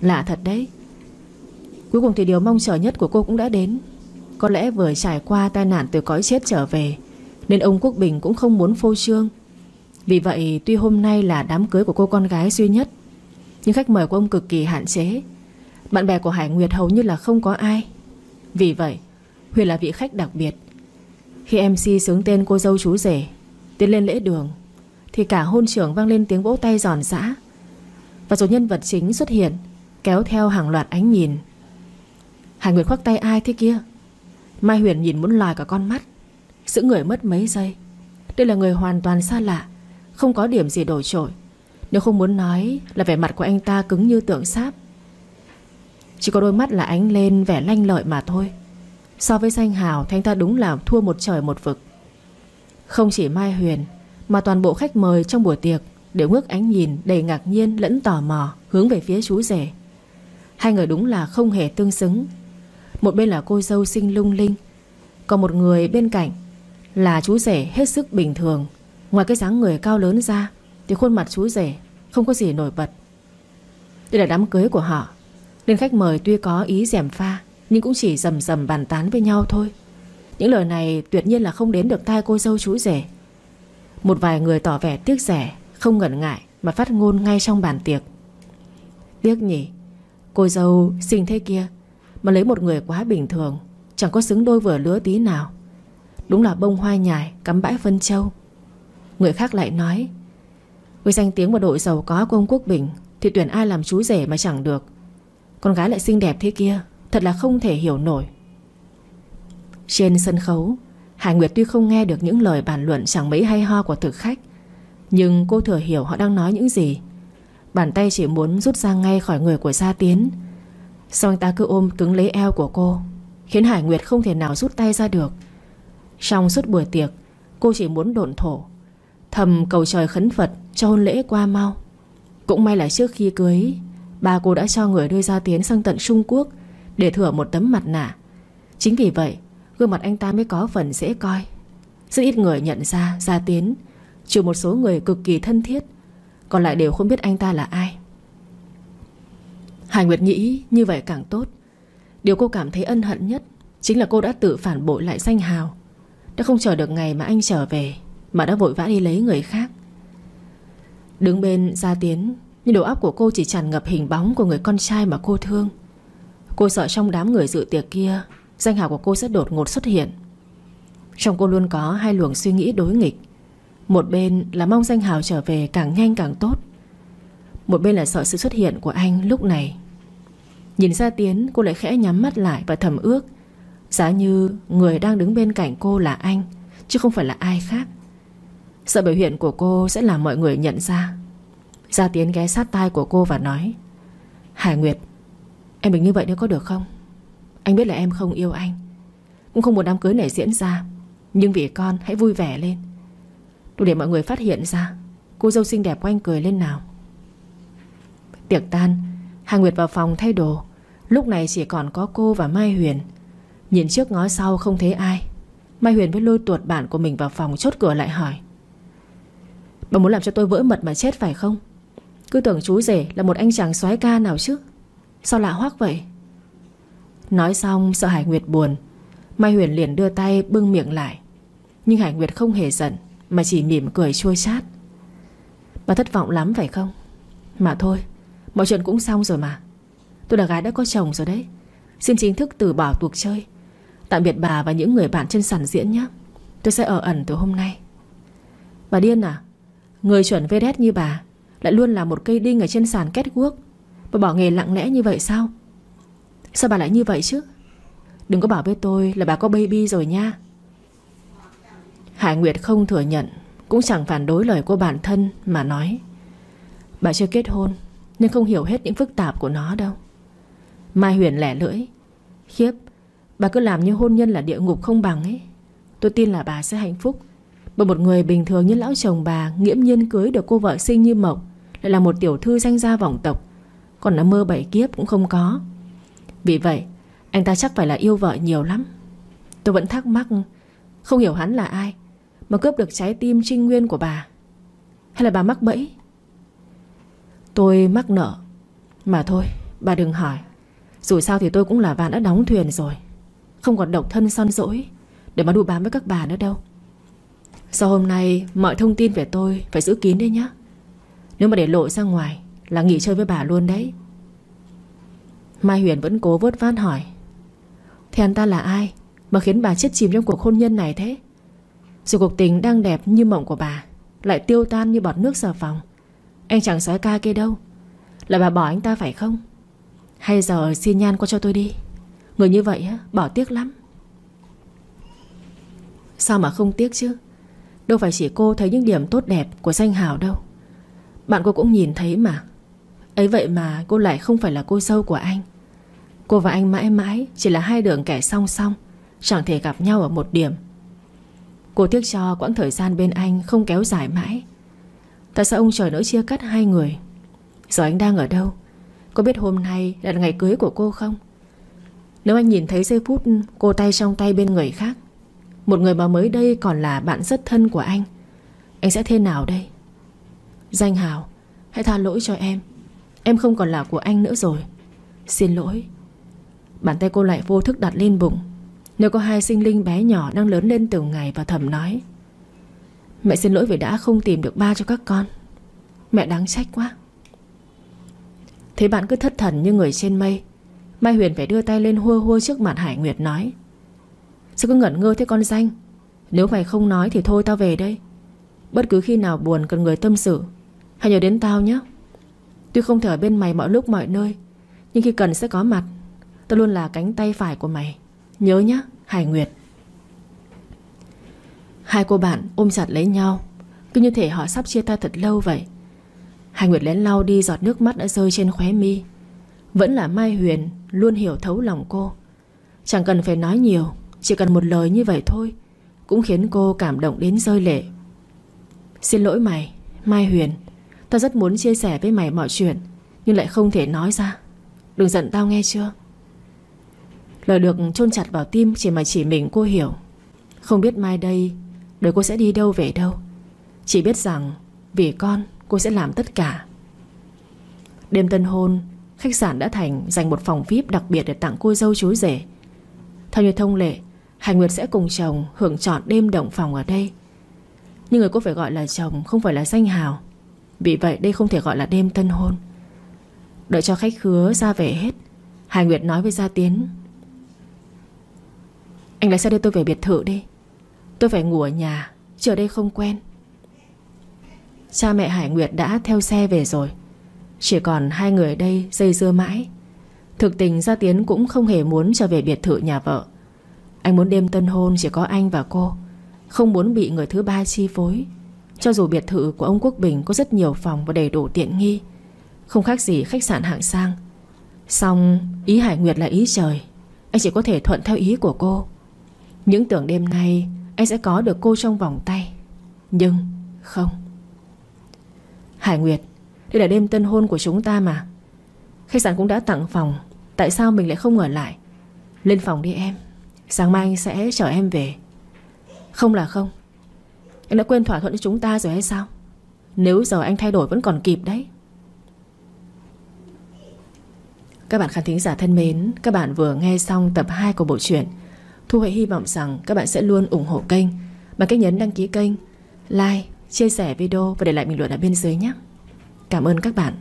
Lạ thật đấy. Cuối cùng thì điều mong chờ nhất của cô cũng đã đến. Có lẽ vừa trải qua tai nạn từ cõi chết trở về, Nên ông Quốc Bình cũng không muốn phô trương. Vì vậy, tuy hôm nay là đám cưới của cô con gái duy nhất nhưng khách mời của ông cực kỳ hạn chế. Bạn bè của Hải Nguyệt hầu như là không có ai. Vì vậy Huyền là vị khách đặc biệt. Khi MC sướng tên cô dâu chú rể, Tiến lên lễ đường, Thì cả hôn trưởng vang lên tiếng vỗ tay giòn giã. Và rồi nhân vật chính xuất hiện, Kéo theo hàng loạt ánh nhìn. Hải Nguyệt khoác tay ai thế kia? Mai Huyền nhìn muốn lòi cả con mắt, Giữ người mất mấy giây. Đây là người hoàn toàn xa lạ, Không có điểm gì đổi trội. Nếu không muốn nói là vẻ mặt của anh ta cứng như tượng sáp. Chỉ có đôi mắt là ánh lên vẻ lanh lợi mà thôi. So với danh hào, Thì anh ta đúng là thua một trời một vực. Không chỉ Mai Huyền, Mà toàn bộ khách mời trong buổi tiệc Đều ngước ánh nhìn đầy ngạc nhiên lẫn tò mò Hướng về phía chú rể. Hai người đúng là không hề tương xứng. Một bên là cô dâu xinh lung linh, Còn một người bên cạnh Là chú rể hết sức bình thường. Ngoài cái dáng người cao lớn ra, Thì khuôn mặt chú rể không có gì nổi bật. Đây là đám cưới của họ. Nên khách mời tuy có ý dèm pha, Nhưng cũng chỉ rầm rầm bàn tán với nhau thôi. Những lời này tuyệt nhiên là không đến được tai cô dâu chú rể. Một vài người tỏ vẻ tiếc rẻ, Không ngần ngại Mà phát ngôn ngay trong bàn tiệc. Tiếc nhỉ, Cô dâu xinh thế kia, mà lấy một người quá bình thường, Chẳng có xứng đôi vừa lứa tí nào. Đúng là bông hoa nhài cắm bãi phân châu. Người khác lại nói với danh tiếng và đội giàu có của ông Quốc Bình, Thì tuyển ai làm chú rể mà chẳng được? Con gái lại xinh đẹp thế kia, Thật là không thể hiểu nổi. Trên sân khấu, Hải Nguyệt tuy không nghe được những lời bàn luận Chẳng mấy hay ho của thực khách, Nhưng cô thừa hiểu họ đang nói những gì. Bàn tay chỉ muốn rút ra ngay khỏi người của Gia Tiến. Sao anh ta cứ ôm cứng lấy eo của cô, Khiến Hải Nguyệt không thể nào rút tay ra được. Trong suốt buổi tiệc, Cô chỉ muốn độn thổ Thầm cầu trời khấn Phật cho hôn lễ qua mau. Cũng may là trước khi cưới bà cô đã cho người đưa Gia Tiến sang tận Trung Quốc Để thửa một tấm mặt nạ. Chính vì vậy, Gương mặt anh ta mới có phần dễ coi. Rất ít người nhận ra Gia Tiến, Trừ một số người cực kỳ thân thiết, Còn lại đều không biết anh ta là ai. Hải Nguyệt nghĩ như vậy càng tốt. Điều cô cảm thấy ân hận nhất Chính là cô đã tự phản bội lại danh hào. Đã không chờ được ngày mà anh trở về mà đã vội vã đi lấy người khác. Đứng bên Gia Tiến Nhưng đầu óc của cô chỉ tràn ngập hình bóng Của người con trai mà cô thương. Cô sợ trong đám người dự tiệc kia, Danh hào của cô sẽ đột ngột xuất hiện. Trong cô luôn có hai luồng suy nghĩ đối nghịch. Một bên là mong danh hào trở về càng nhanh càng tốt. Một bên là sợ sự xuất hiện của anh lúc này. Nhìn ra Tiến, cô lại khẽ nhắm mắt lại và thầm ước, Giá như người đang đứng bên cạnh cô là anh, Chứ không phải là ai khác. Sợ biểu hiện của cô sẽ làm mọi người nhận ra. Gia Tiến ghé sát tai của cô và nói, Hải Nguyệt, Em đừng như vậy nữa có được không? Anh biết là em không yêu anh. Cũng không muốn đám cưới này diễn ra, Nhưng vì con, hãy vui vẻ lên. Đủ để mọi người phát hiện ra Cô dâu xinh đẹp của anh cười lên nào. Tiệc tan Hà Nguyệt vào phòng thay đồ. Lúc này chỉ còn có cô và Mai Huyền. Nhìn trước ngó sau không thấy ai. Mai Huyền mới lôi tuột bạn của mình vào phòng Chốt cửa lại hỏi Bà muốn làm cho tôi vỡ mật mà chết phải không? Cứ tưởng chú rể là một anh chàng soái ca nào chứ? Sao lạ hoắc vậy? Nói xong, sợ Hải Nguyệt buồn. Mai Huyền liền đưa tay bưng miệng lại. Nhưng Hải Nguyệt không hề giận, Mà chỉ mỉm cười chua chát. Bà thất vọng lắm phải không? Mà thôi, Mọi chuyện cũng xong rồi mà. Tôi là gái đã có chồng rồi đấy. Xin chính thức từ bỏ cuộc chơi. Tạm biệt bà và những người bạn trên sàn diễn nhé. Tôi sẽ ở ẩn từ hôm nay. Bà điên à Người chuẩn VDS như bà Lại luôn là một cây đinh ở trên sàn kết quốc Bà bỏ nghề lặng lẽ như vậy sao? Sao bà lại như vậy chứ? Đừng có bảo với tôi là bà có baby rồi nha. Hải Nguyệt không thừa nhận, Cũng chẳng phản đối lời của bản thân Mà nói. Bà chưa kết hôn Nhưng không hiểu hết những phức tạp của nó đâu. Mai Huyền lẻ lưỡi. Khiếp, Bà cứ làm như hôn nhân là địa ngục không bằng ấy. Tôi tin là bà sẽ hạnh phúc. Bởi một người bình thường như lão chồng bà, Nghiễm nhiên cưới được cô vợ sinh như Mộc, Lại là một tiểu thư danh gia vọng tộc. Còn là mơ bảy kiếp cũng không có. Vì vậy, Anh ta chắc phải là yêu vợ nhiều lắm. Tôi vẫn thắc mắc, Không hiểu hắn là ai, Mà cướp được trái tim trinh nguyên của bà. Hay là bà mắc bẫy? Tôi mắc nợ. Mà thôi, bà đừng hỏi. Dù sao thì tôi cũng là vạn đã đóng thuyền rồi. Không còn độc thân son dỗi Để mà đu bám với các bà nữa đâu. Sau hôm nay mọi thông tin về tôi Phải giữ kín đấy nhá Nếu mà để lộ ra ngoài Là nghỉ chơi với bà luôn đấy. Mai Huyền vẫn cố vớt vát hỏi. Thì anh ta là ai Mà khiến bà chết chìm trong cuộc hôn nhân này thế? Rồi cuộc tình đang đẹp như mộng của bà Lại tiêu tan như bọt nước xà phòng Anh chẳng sói ca kia đâu. Là bà bỏ anh ta phải không? Hay giờ xin nhan qua cho tôi đi. Người như vậy á, bỏ tiếc lắm. Sao mà không tiếc chứ? Đâu phải chỉ cô thấy những điểm tốt đẹp Của danh hào đâu. Bạn cô cũng nhìn thấy mà. Ấy vậy mà cô lại không phải là cô dâu của anh. Cô và anh mãi mãi Chỉ là hai đường kẻ song song, Chẳng thể gặp nhau ở một điểm. Cô tiếc cho quãng thời gian bên anh Không kéo dài mãi. Tại sao ông trời nỡ chia cắt hai người? Giờ anh đang ở đâu? Có biết hôm nay là ngày cưới của cô không? Nếu anh nhìn thấy giây phút Cô tay trong tay bên người khác một người mà mới đây còn là bạn rất thân của anh. Anh sẽ thế nào đây? Danh Hào, Hãy tha lỗi cho em. Em không còn là của anh nữa rồi. Xin lỗi. Bàn tay cô lại vô thức đặt lên bụng. Nếu có hai sinh linh bé nhỏ đang lớn lên từng ngày Và thầm nói, Mẹ xin lỗi vì đã không tìm được ba cho các con. Mẹ đáng trách quá. Thấy bạn cứ thất thần như người trên mây. Mai Huyền phải đưa tay lên hua hua trước mặt Hải Nguyệt nói Sao cứ ngẩn ngơ thế con danh? Nếu mày không nói thì thôi tao về đây. Bất cứ khi nào buồn cần người tâm sự, Hãy nhớ đến tao nhé. Tuy không thể ở bên mày mọi lúc mọi nơi, Nhưng khi cần sẽ có mặt, Tao luôn là cánh tay phải của mày. Nhớ nhé, Hải Nguyệt. Hai cô bạn ôm chặt lấy nhau, Cứ như thể họ sắp chia tay thật lâu vậy. Hải Nguyệt lén lau đi giọt nước mắt đã rơi trên khóe mi. Vẫn là Mai Huyền Luôn hiểu thấu lòng cô. Chẳng cần phải nói nhiều chỉ cần một lời như vậy thôi, Cũng khiến cô cảm động đến rơi lệ. Xin lỗi mày, Mai Huyền. Tao rất muốn chia sẻ với mày mọi chuyện, Nhưng lại không thể nói ra. Đừng giận tao nghe chưa? Lời được chôn chặt vào tim Chỉ mà chỉ mình cô hiểu. Không biết mai đây, Đời cô sẽ đi đâu về đâu. Chỉ biết rằng vì con, cô sẽ làm tất cả. Đêm tân hôn, Khách sạn đã thành dành một phòng VIP đặc biệt để tặng cô dâu chú rể. Theo như thông lệ Hải Nguyệt sẽ cùng chồng hưởng trọn đêm động phòng ở đây. Nhưng người cô phải gọi là chồng Không phải là danh hào. Vì vậy đây không thể gọi là đêm tân hôn. Đợi cho khách khứa ra về hết Hải Nguyệt nói với Gia Tiến. Anh lái xe đưa tôi về biệt thự đi. Tôi phải ngủ ở nhà, Chứ ở đây không quen. Cha mẹ Hải Nguyệt đã theo xe về rồi. Chỉ còn hai người ở đây dây dưa mãi. Thực tình Gia Tiến cũng không hề muốn trở về biệt thự nhà vợ. Anh muốn đêm tân hôn chỉ có anh và cô, Không muốn bị người thứ ba chi phối. Cho dù biệt thự của ông Quốc Bình Có rất nhiều phòng và đầy đủ tiện nghi, Không khác gì khách sạn hạng sang. Xong ý Hải Nguyệt là ý trời, Anh chỉ có thể thuận theo ý của cô. Những tưởng đêm nay, Anh sẽ có được cô trong vòng tay. Nhưng không. Hải Nguyệt, Đây là đêm tân hôn của chúng ta mà. Khách sạn cũng đã tặng phòng, Tại sao mình lại không ở lại? Lên phòng đi em. Sáng mai anh sẽ chở em về. Không là không. Anh đã quên thỏa thuận với chúng ta rồi hay sao? Nếu giờ anh thay đổi vẫn còn kịp đấy. Các bạn khán thính giả thân mến Các bạn vừa nghe xong tập 2 của bộ truyện Thu Huệ hy vọng rằng các bạn sẽ luôn ủng hộ kênh. Bằng cách nhấn đăng ký kênh Like, chia sẻ video và để lại bình luận ở bên dưới nhé. Cảm ơn các bạn.